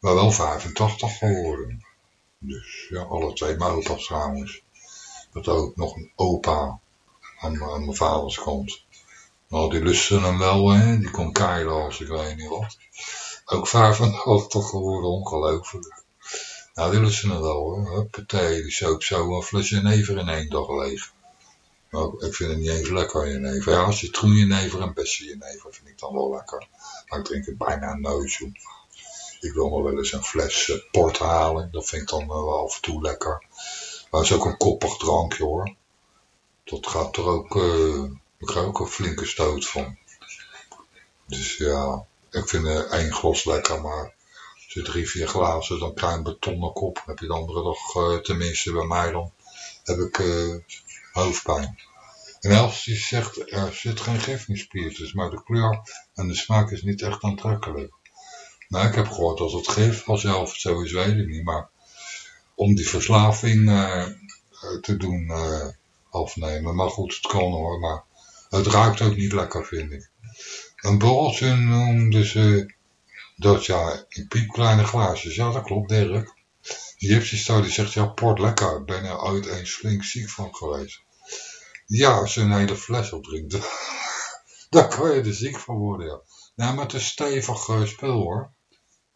Maar wel 85 geworden. Dus ja, alle twee mijn opa's trouwens. Dat ook nog een opa aan, mijn vaders kant. Nou, die lusten hem wel, hè. Die kon keilen als ik weet niet wat. Ook 85 geworden, ongelooflijk. Nou, die lusten hem wel, hoor. Huppatee, die soep zo een fles jenever in één dag leeg. Nou, ik vind het niet even lekker, jenever. Ja, als je troen jenever en bessen jenever vind ik dan wel lekker. Maar ik drink het bijna nooit zo. Ik wil nog wel eens een fles uh, port halen. Dat vind ik dan wel af en toe lekker. Maar het is ook een koppig drankje, hoor. Dat gaat er ook... Uh, ik krijg ook een flinke stoot van. Dus ja, ik vind uh, één glas lekker, maar als je drie, vier glazen, dan krijg je een betonnen kop. Heb je de andere dag, uh, tenminste bij mij dan, heb ik hoofdpijn. En Els die zegt, er zit geen gif in spiritus, maar de kleur en de smaak is niet echt aantrekkelijk. Nou, ik heb gehoord dat het gif vanzelf, zo is weet ik niet, maar om die verslaving te doen afnemen. Maar goed, het kan hoor, maar het ruikt ook niet lekker, vind ik. Een borreltje noemden ze dat ja, in piepkleine glaasjes. Ja, dat klopt, Dirk. Gypsy die zegt, ja, port lekker. Ben er ooit eens flink ziek van geweest. Ja, als je een hele fles opdrinkt, *laughs* dan kan je er ziek van worden, ja. Nou, maar het is stevig uh, spul, hoor.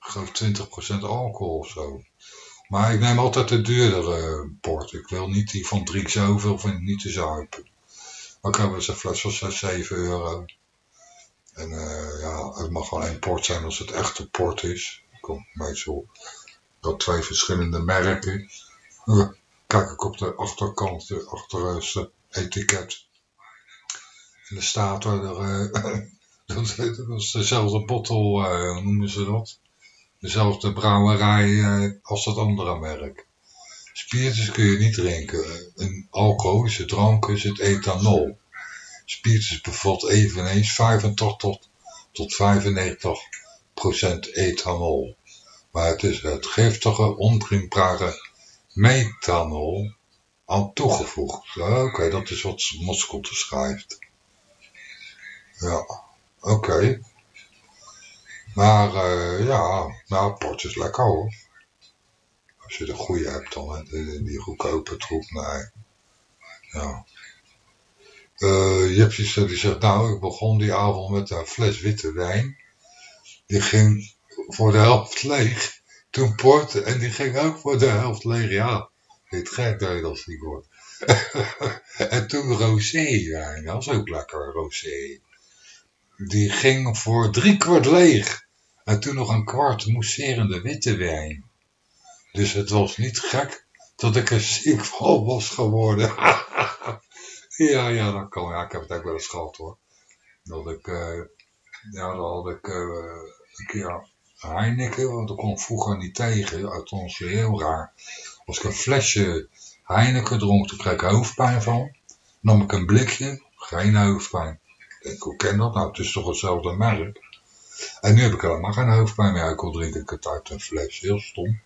Ik geloof 20% alcohol of zo. Maar ik neem altijd de duurdere uh, port. Ik wil niet die van drie zoveel, ik niet te zuipen. Maar ik heb eens een fles van 6, 7 euro. En uh, ja, het mag alleen port zijn als het echte port is. Komt meestal dat twee verschillende merken. Kijk ik op de achterkant, de achterste etiket. En er staat er, *laughs* uh, dat, is dezelfde bottel, uh, noemen ze dat? Dezelfde brouwerij uh, als dat andere merk. Spiritus kun je niet drinken. Een alcoholische drank is het ethanol. Spiritus bevat eveneens 85 tot, tot 95 procent ethanol. Maar het is het giftige, ondrinkbare methanol al toegevoegd. Oké, dat is wat Moscotte schrijft. Ja, oké. Maar uh, ja, nou, port is lekker hoor. Als je de goede hebt dan, die, die goedkope troep, nee. Ja. Uh, Jipsy die zegt, nou, ik begon die avond met een fles witte wijn. Die ging voor de helft leeg. Toen porte, en die ging ook voor de helft leeg, ja. Het gek dat je dat niet hoort. *laughs* en toen rosé wijn, dat was ook lekker, rosé. Die ging voor drie kwart leeg. En toen nog een kwart mousserende witte wijn. Dus het was niet gek dat ik er ziek van was geworden. *laughs* ja, ja, dat kan. Ja, ik heb het ook wel eens gehad hoor. Dat ik, uh, ja, dat had ik uh, een keer Heineken, want dat kon ik vroeger niet tegen. Althans, heel raar. Als ik een flesje Heineken dronk, toen kreeg ik hoofdpijn van. Nam ik een blikje, geen hoofdpijn. Ik denk, hoe ken dat nou? Het is toch hetzelfde merk? En nu heb ik helemaal geen hoofdpijn meer. Ik drink ik het uit een fles. Heel stom.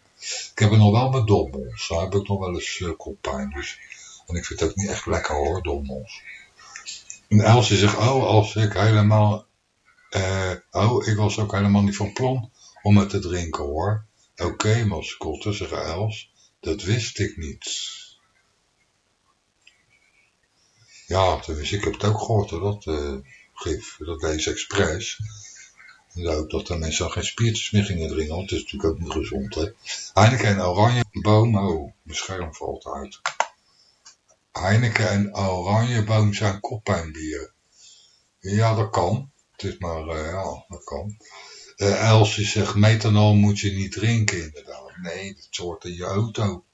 Ik heb het nog wel met dommels. Daar heb ik nog wel eens uh, koppijn. Dus, en ik vind het ook niet echt lekker hoor, dommels. En Elsje zegt, oh, als ik helemaal... Uh, oh, ik was ook helemaal niet van plan om het te drinken hoor. Oké, okay, mascotte, zegt Els. Dat wist ik niet. Ja, tenminste, ik heb het ook gehoord, dat uh, gif, dat deze expres. Dat de mensen geen spiertjes meer gingen drinken, want het is natuurlijk ook niet gezond, hè. Heineken en Oranjeboom, oh, mijn scherm valt uit. Heineken en Oranjeboom zijn koppijnbier. Ja, dat kan. Het is maar, uh, ja, dat kan. Uh, Elsje zegt, methanol moet je niet drinken, inderdaad. Nee, dat hoort in je auto.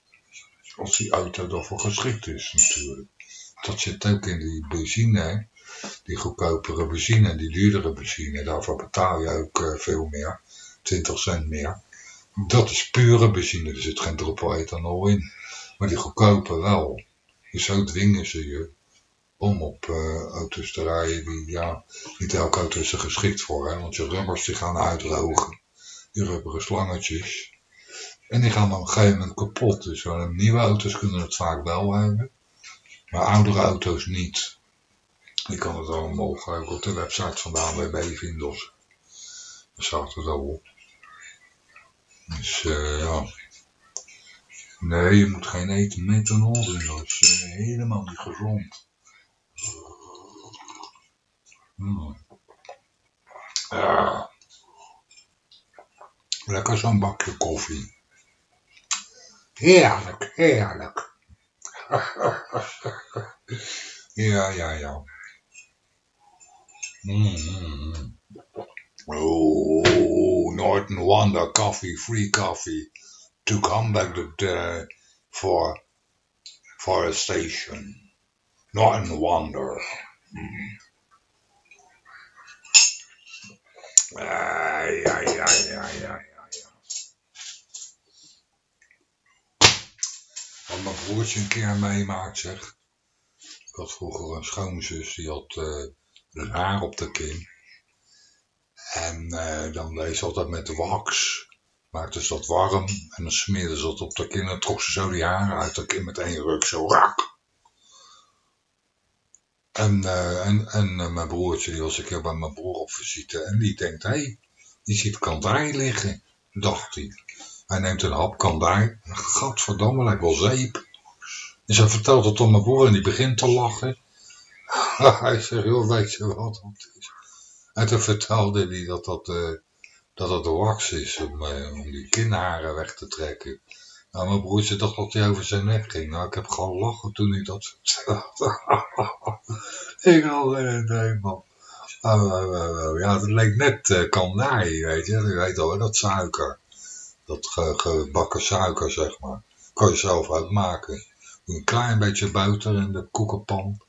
Als die auto daarvoor geschikt is, natuurlijk. Dat zit ook in die benzine, die goedkopere benzine, die duurdere benzine. Daarvoor betaal je ook uh, veel meer, 20 cent meer. Dat is pure benzine, er zit geen druppel ethanol in. Maar die goedkope wel. Dus zo dwingen ze je om op uh, auto's te rijden die, ja, niet elke auto is er geschikt voor, hè, want je rubbers die gaan uitdrogen. Die rubberen slangetjes. En die gaan op een gegeven moment kapot. Dus nieuwe auto's kunnen het vaak wel hebben. Maar oudere auto's niet. Je kan het allemaal ook op de website van de ANWB vinden. Daar staat het al op. Dus uh, ja. Nee, je moet geen eten methanol doen. Dat is uh, helemaal niet gezond. Hmm. Ja. Lekker zo'n bakje koffie. Heerlijk, heerlijk. *laughs* ja, ja, ja. Mm. Oh, Norton Wonder coffee, free coffee, to come the, for, for a station. Norton Wonder. Mm. Ah, ja, ja, ja, ja. Wat mijn broertje een keer meemaakt, zeg. Ik had vroeger een schoonzus, die had uh, haar op de kin. En uh, dan deed ze altijd met wax. Maakte ze dat warm. En dan smeerde ze dat op de kin. En trok ze zo die haren uit de kin met één ruk. Zo rak. En, uh, en, en mijn broertje, die was een keer bij mijn broer op visite. En die denkt, hé, hey, die ziet kandij liggen. Dacht hij. Hij neemt een hap kandij. Gadverdamme, lijkt wel zeep. Dus hij vertelt het aan mijn broer en die begint te lachen. *laughs* hij zegt, joh, weet je wat dat is? En toen vertelde hij dat dat, uh, dat, dat wax is om, uh, om die kinharen weg te trekken. Nou, mijn broertje dacht dat hij over zijn nek ging. Nou, ik heb gewoon lachen toen hij dat vertelde. *laughs* ik had nee, man. ja, het leek net uh, kandaai, weet je. Je weet al, dat suiker. Dat gebakken suiker, zeg maar. Kan je zelf ook maken. Een klein beetje boter in de koekenpan.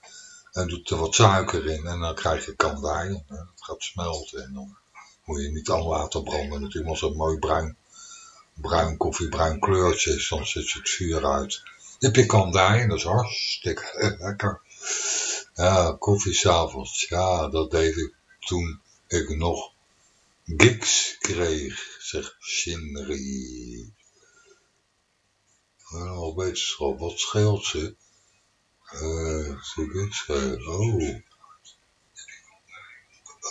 En doet er wat suiker in. En dan krijg je kandij. Het gaat smelten. En dan moet je niet aan laten branden. Natuurlijk als het mooi bruin, bruin koffiebruin kleurtje is. Dan je het vuur uit. Dan heb je kandij. Dat is hartstikke *laughs* lekker. Ja, koffie s'avonds. Ja, dat deed ik toen ik nog gigs kreeg, zegt Shinri. Wel wetenschap, wat scheelt ze? Uh, ze gigs oh.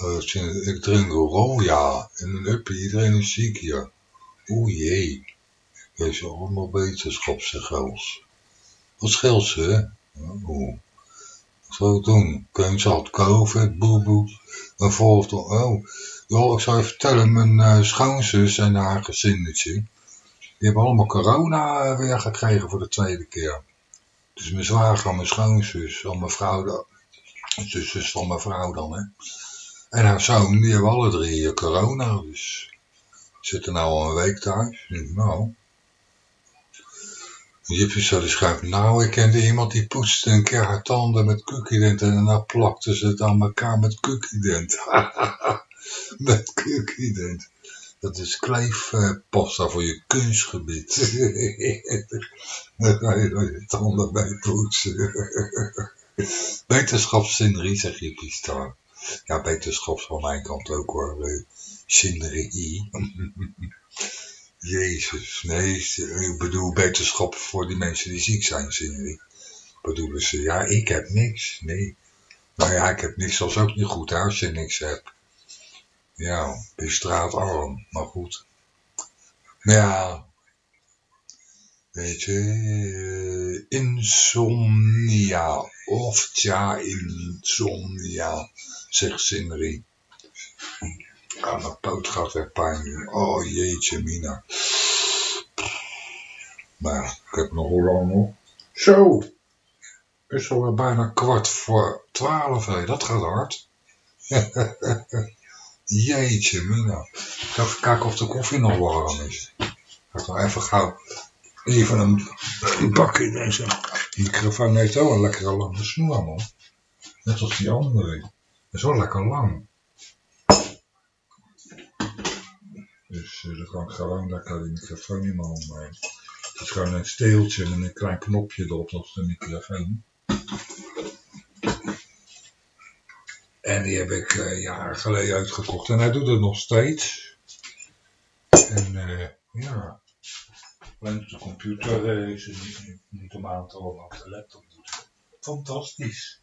Uh, ik drink ja. in een uppie, iedereen is ziek hier. Oeh jee. Wees allemaal wetenschap, zegt Els. Wat scheelt ze? Oh. Zo doen. Kun je had COVID, boe En volgt oh. Ja, ik zou je vertellen, mijn schoonzus en haar gezinnetje, die hebben allemaal corona eh, weer gekregen voor de tweede keer. Dus mijn zwager mijn schoonzus, van mijn vrouw, de zus van mijn vrouw dan, hè. En haar zoon, die hebben alle drie eh, corona, dus zitten nou al een week thuis. Nou, Jipje zo schrijft, nou ik kende iemand die poetste een keer haar tanden met kukident en daarna plakte ze het aan elkaar met kukident. *laughs* met kukident. Dat is kleefpasta voor je kunstgebied. *laughs* Dan ga je door je tanden bij poetsen. *laughs* Wetenschapssynerie, zeg je Pistar. Ja, wetenschap van mijn kant ook hoor. Synerie. *laughs* Jezus, nee, ik bedoel wetenschap voor die mensen die ziek zijn, Synerie. Bedoelen ze, ja, ik heb niks. Nee. Nou ja, ik heb niks, is ook niet goed als je niks hebt. Ja, straatarm, maar goed. Ja, weet je, eh, insomnia, of tja, insomnia, zegt Sinri. Ja, mijn poot gaat weer pijn doen. Oh jeetje, Mina. Maar ik heb nog hoe lang nog? Zo, is alweer bijna kwart voor twaalf, hé. dat gaat hard. *laughs* Jeetje, Mina. Ik ga even kijken of de koffie nog warm is. Ik ga even gauw even een, een bakje in deze microfoon. heeft ook een lekkere lange snoer, man. Net als die andere. Dat is wel lekker lang. Dus uh, dan kan ik gewoon lekker die microfoon in mijn hand Het is gewoon een steeltje met een klein knopje erop, dat is de microfoon. En die heb ik uh, jaren geleden uitgekocht. En hij doet het nog steeds. En uh, ja, alleen de computer uh, is het niet, niet om aan te horen op de laptop doet. Fantastisch.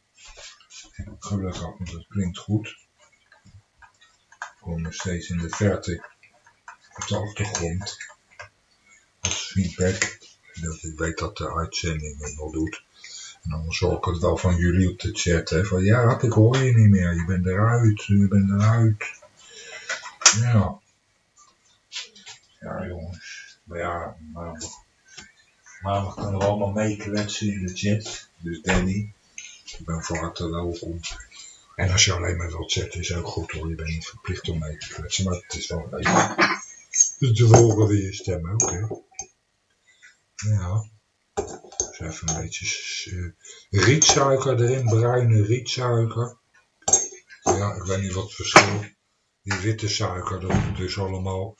Gelukkig, want het klinkt goed. Ik kom nog steeds in de verte op de achtergrond. Als feedback. Dat ik weet dat de uitzending het nog doet. En dan zorg ik het wel van jullie op de chat. Hè, van ja, ik hoor je niet meer. Je bent eruit. Je bent eruit. Ja. Ja, jongens. Maar ja, maandag. Maandag kunnen we allemaal meekletsen in de chat. Dus Danny, ik ben van harte welkom. En als je alleen maar wilt chatten is ook goed hoor. Je bent niet verplicht om mee te kletsen. Maar het is wel leuk. Dus te horen weer stem ook. Ja even een beetje uh, rietsuiker erin, bruine rietsuiker. Ja, ik weet niet wat het verschil. Die witte suiker, dat is dus allemaal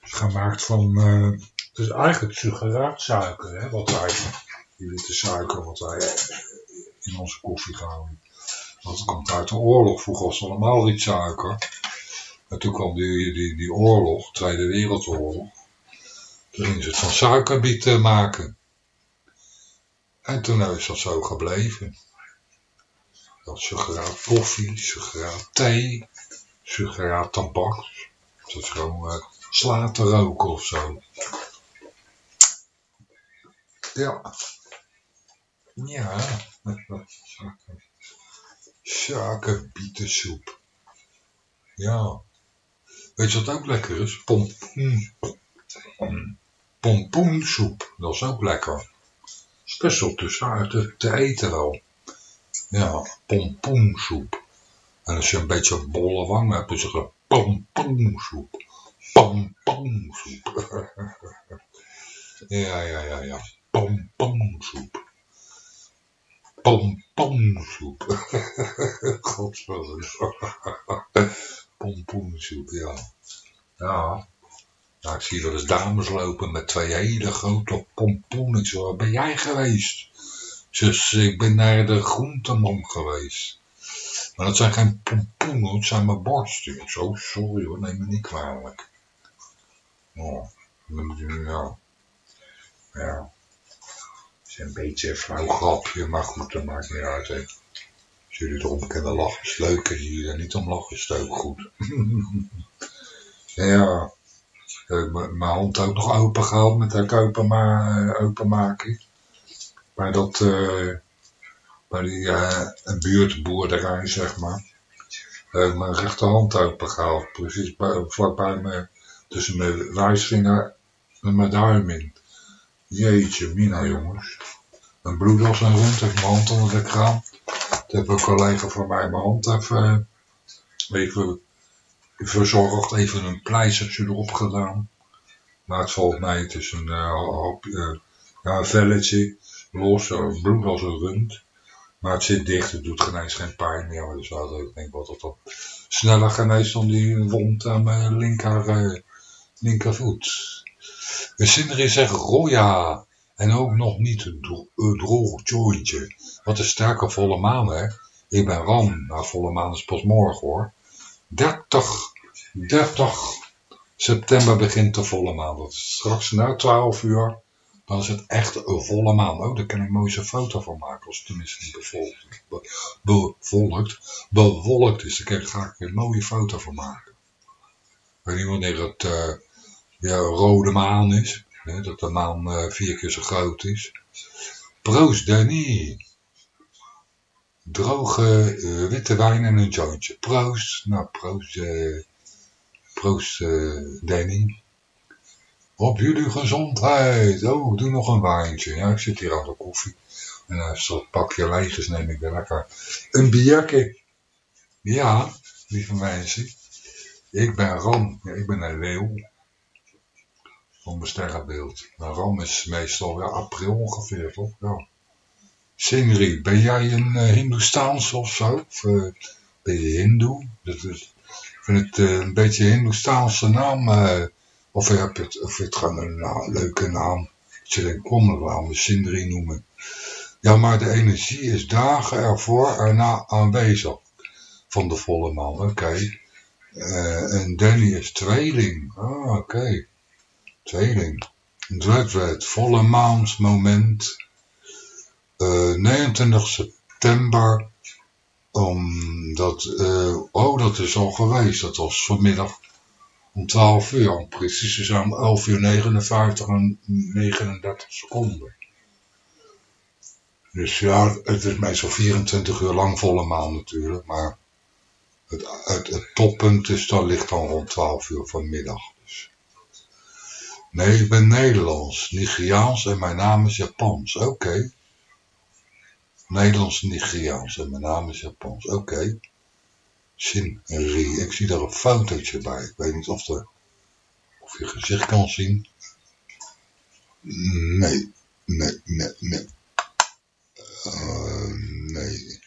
gemaakt van, uh, het is eigenlijk suggeraatsuiker, hè, wat wij, die witte suiker, wat wij in onze koffie gehouden. Dat komt uit de oorlog. Vroeger was het allemaal niet suiker. En toen kwam die, die, die oorlog, Tweede Wereldoorlog. Toen gingen ze het van suikerbieten maken. En toen is dat zo gebleven. Dat suggeraat koffie, suggeraat thee, suggeraat tabak. Dat is gewoon uh, slaten roken of zo. Ja. Ja. *laughs* Suikerbietensoep. Ja. Weet je wat ook lekker is? Pompoen. Pompoensoep. Dat is ook lekker. Best wel te, te eten wel. Ja, pompoensoep. En als je een beetje bolle wang hebt, dan zeg je pompoensoep. Pompoensoep. *laughs* ja, ja, ja, ja. Pompoensoep. Pompoensoep. *laughs* Godverdomme. *laughs* Pompoensoep, ja. Ja. Nou, ik zie wel eens dames lopen met twee hele grote pompoenen. Ik waar ben jij geweest? Dus ik ben naar de groenteman geweest. Maar dat zijn geen pompoenen, het zijn mijn borsten. Zo, sorry hoor, neem me niet kwalijk. Oh, ja. Ja. Het is een beetje een flauw grapje, maar goed, dat maakt niet uit. Hè. Als jullie erom kunnen lachen, leuk. Als jullie er niet om lachen, is ook goed. *laughs* ja. Mijn hand ook nog open gehaald met haar openma openmaken. Bij dat, bij die uh, buurtboerderij, zeg maar. Heb ik mijn rechterhand open gehaald. Precies bij, vlakbij me, tussen mijn wijsvinger en mijn duim in. Jeetje, mina jongens. Mijn bloed als een rond, heb mijn hand onder de kraan. Toen heb een collega van mij mijn hand even, even verzorgd, even een pleistertje erop gedaan. Maar het valt mij, het is een, uh, ja, velletje, los, bloed als een rund. Maar het zit dicht, het doet geen eens geen pijn meer. Dus ik denk wat dat dan sneller geneest dan die wond aan mijn linker, uh, linkervoet. De Sindri zegt Roya. En ook nog niet een droog jointje. Wat een sterke volle maan, hè. Ik ben Ram. Nou, volle maan is pas morgen, hoor. 30, 30 september begint de volle maan. Dat is straks na 12 uur. Dan is het echt een volle maan. Oh, daar kan ik mooi een foto van maken. Als het tenminste niet bevolkt, be, bevolkt, bewolkt is. Daar ga ik een mooie foto van maken. Ik weet niet wanneer het uh, ja, rode maan is. Hè, dat de maan uh, vier keer zo groot is. Proost Danny. Droge uh, witte wijn en een jointje. Proost. Nou, proost. proost Danny. Op jullie gezondheid. Oh, doe nog een wijntje. Ja, ik zit hier aan de koffie. En als dat pakje leeg is, neem ik weer lekker een biertje. Ja, lieve mensen. Ik ben Ram. Ja, ik ben een leeuw. Van mijn sterrenbeeld. Maar Ram is meestal weer april ongeveer, toch? Ja. Singri, ben jij een uh, Hindoestaans of zo? Of uh, ben je Hindoe? Dat is, ik vind het uh, een beetje een Hindoestaanse naam... Of heb je het, of het gewoon een leuke naam. Je denkt, kom, we Sindri noemen. Ja, maar de energie is dagen ervoor erna aanwezig van de volle maan. Oké. En Danny is tweeling. Ah, oké. Okay. Tweeling. Dreadred, volle maansmoment. Uh, 29 september. Omdat, uh, oh, dat is al geweest. Dat was vanmiddag om 12 uur, precies te zijn om 11 uur 59 en 39 seconden. Dus ja, het is meestal 24 uur lang volle maan natuurlijk, maar het, het, het toppunt is dan, ligt dan rond 12 uur vanmiddag. Dus. Nee, ik ben Nederlands, Nigeriaans en mijn naam is Japans. Oké. Nederlands, Nigeriaans en mijn naam is Japans. Oké. Okay. Shinri. Ik zie daar een fotootje bij. Ik weet niet of, de, of je gezicht kan zien. Nee, nee, nee, nee. Uh, nee.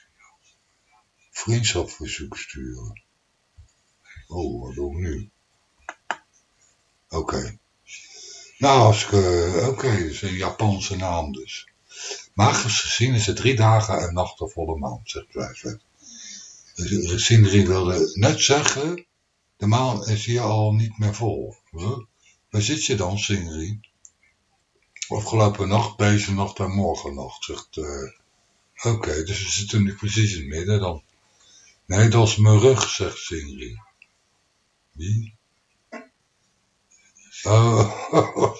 Vriendschapverzoek sturen. Oh, wat doe ik nu? Oké. Nou, als ik, oké, okay, dat is een Japanse naam dus. Magisch gezien is het drie dagen en nachten volle maan, zegt Drijfwet. Sindri wilde net zeggen, de maan is hier al niet meer vol. Waar zit je dan, Sindri? Afgelopen nacht, deze nacht en morgen nacht, zegt... Uh, Oké, dus we zitten nu precies in het midden dan. Nee, dat is mijn rug, zegt Sindri. Wie? Oh, *laughs*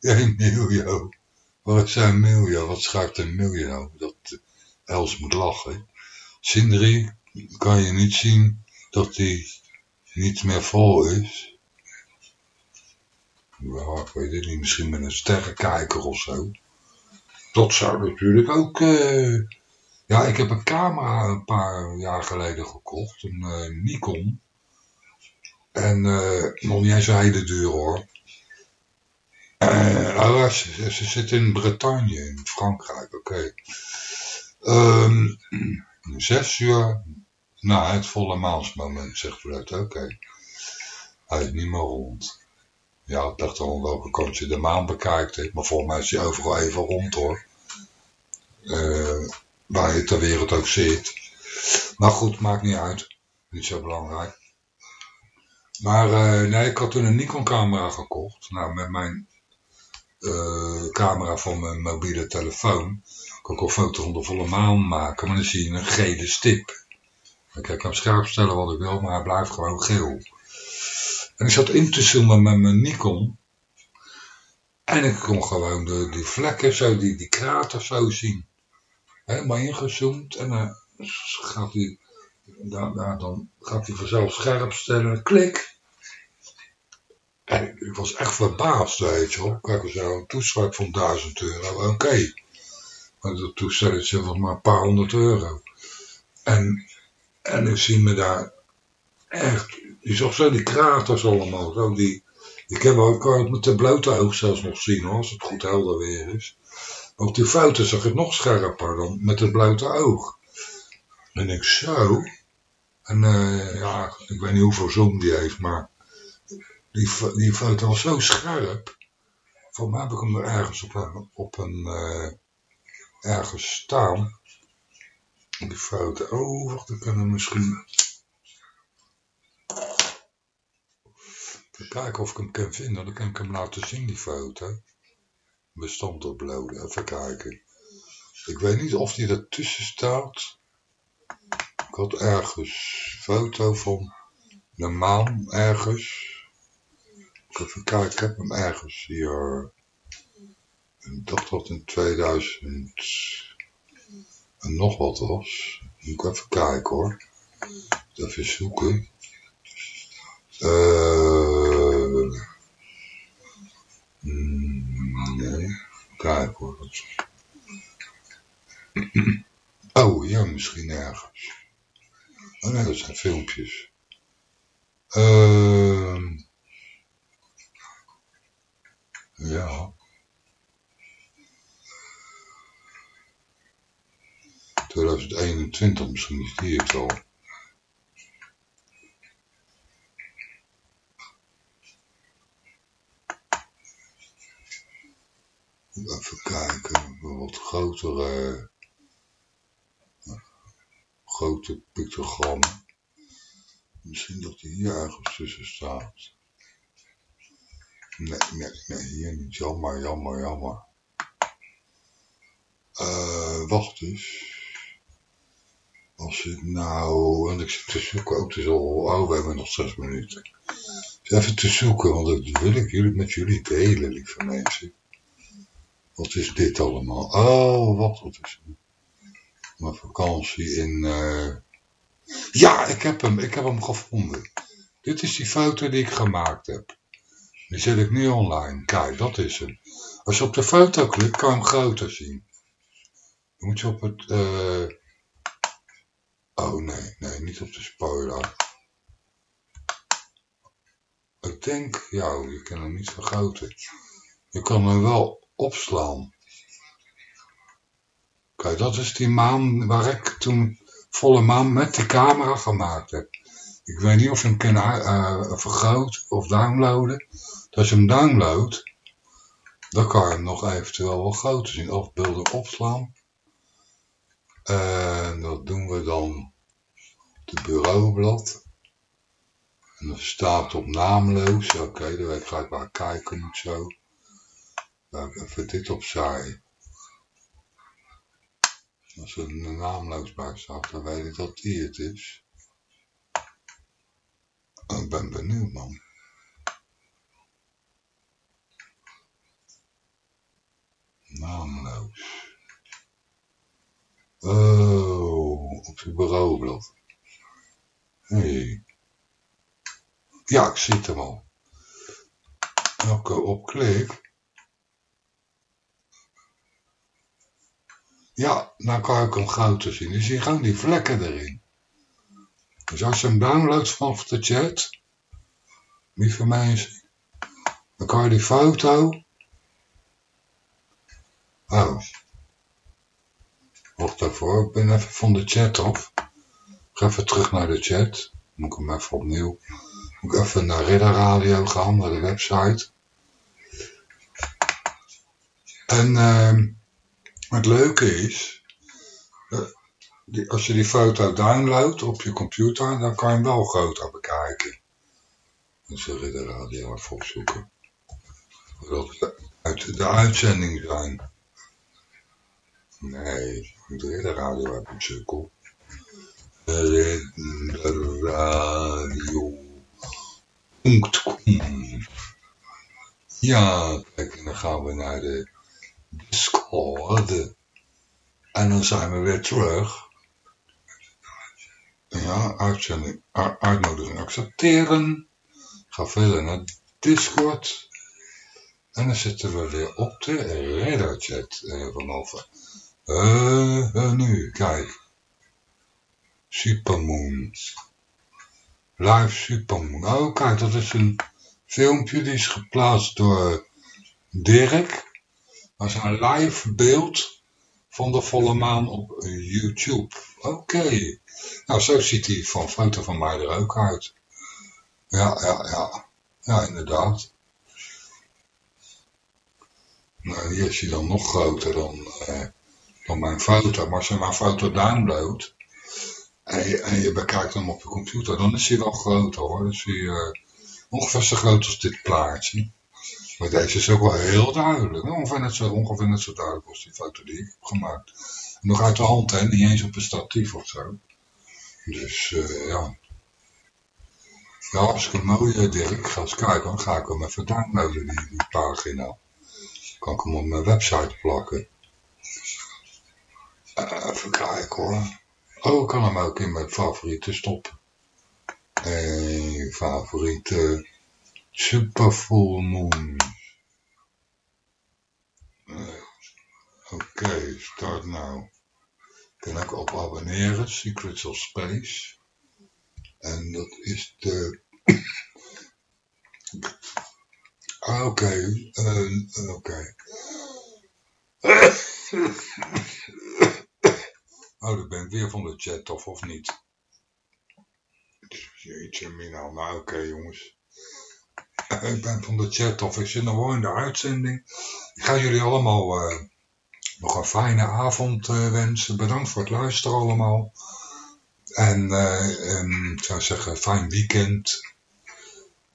jij Miljo. *laughs* Wat zijn Miljo? Wat schuift een Miljo? Dat uh, Els moet lachen. Sindri, kan je niet zien dat die niet meer vol is? Ja, ik weet het niet. Misschien met een sterrenkijker of zo. Dat zou natuurlijk ook... Uh... Ja, ik heb een camera een paar jaar geleden gekocht. Een uh, Nikon. En uh, nog niet eens duur hoor. Uh, ze, ze, zit in Bretagne, in Frankrijk, oké. Um, *clears throat* zes uur na het volle maansmoment, zegt Fred, oké. Hij is niet meer rond. Ja, ik dacht al welke kant je de maan bekijkt. Maar volgens mij is hij overal even rond hoor. Uh, waar je ter wereld ook zit. Maar goed, maakt niet uit. Niet zo belangrijk. Maar uh, nee, ik had toen een Nikon camera gekocht. Nou, met mijn uh, camera van mijn mobiele telefoon kan ik een foto van de volle maan maken. Maar dan zie je een gele stip. Ik kan hem scherp stellen wat ik wil, maar hij blijft gewoon geel. En ik zat in te zoomen met mijn Nikon. En ik kon gewoon de, die vlekken zo, die, die krater zo zien. Helemaal ingezoomd. En dan gaat hij, dan gaat hij vanzelf scherp stellen. Klik. Ik, was echt verbaasd, weet je wel. Kijk, een toespraak van 1000 euro. Oké. Okay. Maar dat toestelletje was maar een paar honderd euro. En, en ik zie me daar echt je zag zo die kraters allemaal. Zo die, ik heb ook, kan het met de blote oog zelfs nog zien hoor, als het goed helder weer is. Op die foto zag het nog scherper dan met het blote oog. En ik zo. En uh, ja, ik weet niet hoeveel zoom die heeft, maar die, die foto was zo scherp. Voor mij heb ik hem er ergens op een, op een uh, ergens staan. Die foto. Oh, wacht, ik kan hem misschien kijken of ik hem kan vinden. Dan kan ik hem laten zien, die foto. Bestand uploaden. Even kijken. Ik weet niet of die ertussen staat. Ik had ergens foto van de maan ergens. Even kijken, ik heb hem ergens hier. Ik dacht dat in 2000 en nog wat was. Moet ik even kijken hoor. Even zoeken. Uh, nee, kijk hoor. *clears throat* Oh, ja, misschien ergens. Oh nee, dat zijn filmpjes. Uh, ja. ...2021, misschien is die het al. Even kijken, wat grotere, grote pictogrammen. Misschien dat die hier ergens tussen staat. Nee, nee, nee, hier niet. Jammer, jammer, jammer. Uh, wacht eens. Als ik nou, en ik zit te zoeken, ook dus al, oh, we hebben nog zes minuten. Even te zoeken, want dat wil ik jullie met jullie delen, lieve mensen. Wat is dit allemaal? Oh, wat, wat is het? Mijn vakantie in... Uh... Ja, ik heb hem, ik heb hem gevonden. Dit is die foto die ik gemaakt heb. Die zet ik nu online. Kijk, dat is hem. Als je op de foto klikt, kan je hem groter zien. Dan moet je op het... Uh... Oh, nee, nee, niet op de spoiler. Ik denk, ja, je kan hem niet vergroten. Je kan hem wel opslaan. Kijk, dat is die maan waar ik toen volle maan met de camera gemaakt heb. Ik weet niet of je hem kan uh, vergroten of downloaden. Als je hem downloadt, Dan kan je hem nog eventueel wel groter zien. Of beelden opslaan. En dat doen we dan op het bureaublad. En dan staat op naamloos. Oké, okay, dan weet ik gelijk waar kijken moet zo. Dan ik even dit opzij. Als er een naamloos bij staat, dan weet ik dat die het is. Ik ben benieuwd man. Naamloos. Oh, op het bureaublad. Hey. Ja, ik zie hem al. Als ik erop klik. Ja, dan kan ik hem groter zien. Je ziet gewoon die vlekken erin. Dus als je hem downloadt vanaf de chat, lieve mensen, dan kan je die foto... Oh. Wacht even ik ben even van de chat af. Ik ga even terug naar de chat. Moet ik hem even opnieuw. Moet ik even naar Ridder Radio gaan, naar de website. En uh, het leuke is, die, als je die foto downloadt op je computer, dan kan je hem wel groter bekijken. Dus Ridder Radio even opzoeken. Dat uit de uitzending zijn. Nee, de Ridder Radio heb ik sukkel. Ridder Radio. Ja, kijk, en dan gaan we naar de Discord. En dan zijn we weer terug. Ja, uitzending, uitnodiging accepteren. Ga verder naar Discord. En dan zitten we weer op de radar chat eh, vanaf. Uh, uh, nu, kijk. Supermoon. Live Supermoon. Oh, kijk, dat is een filmpje die is geplaatst door Dirk. Dat is een live beeld van de volle maan op YouTube. Oké. Nou, zo ziet die van foto van mij er ook uit. Ja, ja, ja. Ja, inderdaad. Nou, hier is hij dan nog groter dan, eh, dan mijn foto. Maar als je mijn foto downloadt, en je, en je bekijkt hem op je computer, dan is hij wel groter hoor. Zie je ongeveer zo groot als dit plaatje. Maar deze is ook wel heel duidelijk. Ongeveer net zo, ongeveer net zo duidelijk als die foto die ik heb gemaakt. Nog uit de hand, hè? niet eens op een statief of zo. Dus uh, ja. Ja, als ik een mooie Dirk ga eens kijken, dan ga ik hem even downloaden, die, die pagina. Kan ik hem op mijn website plakken. Even kijken hoor. Oh, ik kan hem ook in mijn favorieten stoppen. En favoriete Superfull Moon. Uh, Oké, start now. Kan ik op abonneren, Secrets of Space. En dat is de... Oké, okay, uh, oké. Oh, dat ben ik weer van de chat, of, of niet? Jeetje, mina. Nou, oké, jongens. ik ben van de chat, of ik zit nog wel in de uitzending. Ik ga jullie allemaal uh, nog een fijne avond uh, wensen. Bedankt voor het luisteren allemaal. En uh, ik zou zeggen, fijn weekend.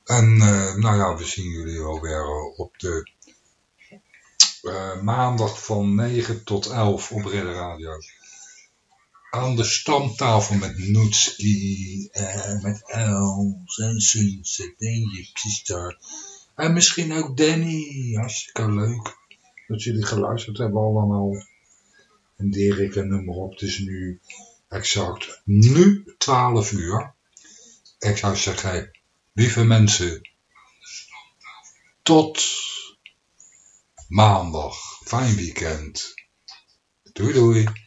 En nou ja, we zien jullie wel weer op de maandag van 9 tot 11 op Redder Radio aan de stamtafel met Noetski, en met Els en Sunset en Gypsy En misschien ook Danny, hartstikke leuk dat jullie geluisterd hebben allemaal. En Dirk en noem maar op, het is nu exact nu 12 uur. Ik zou zeggen, lieve mensen, tot maandag. Fijn weekend. Doei doei.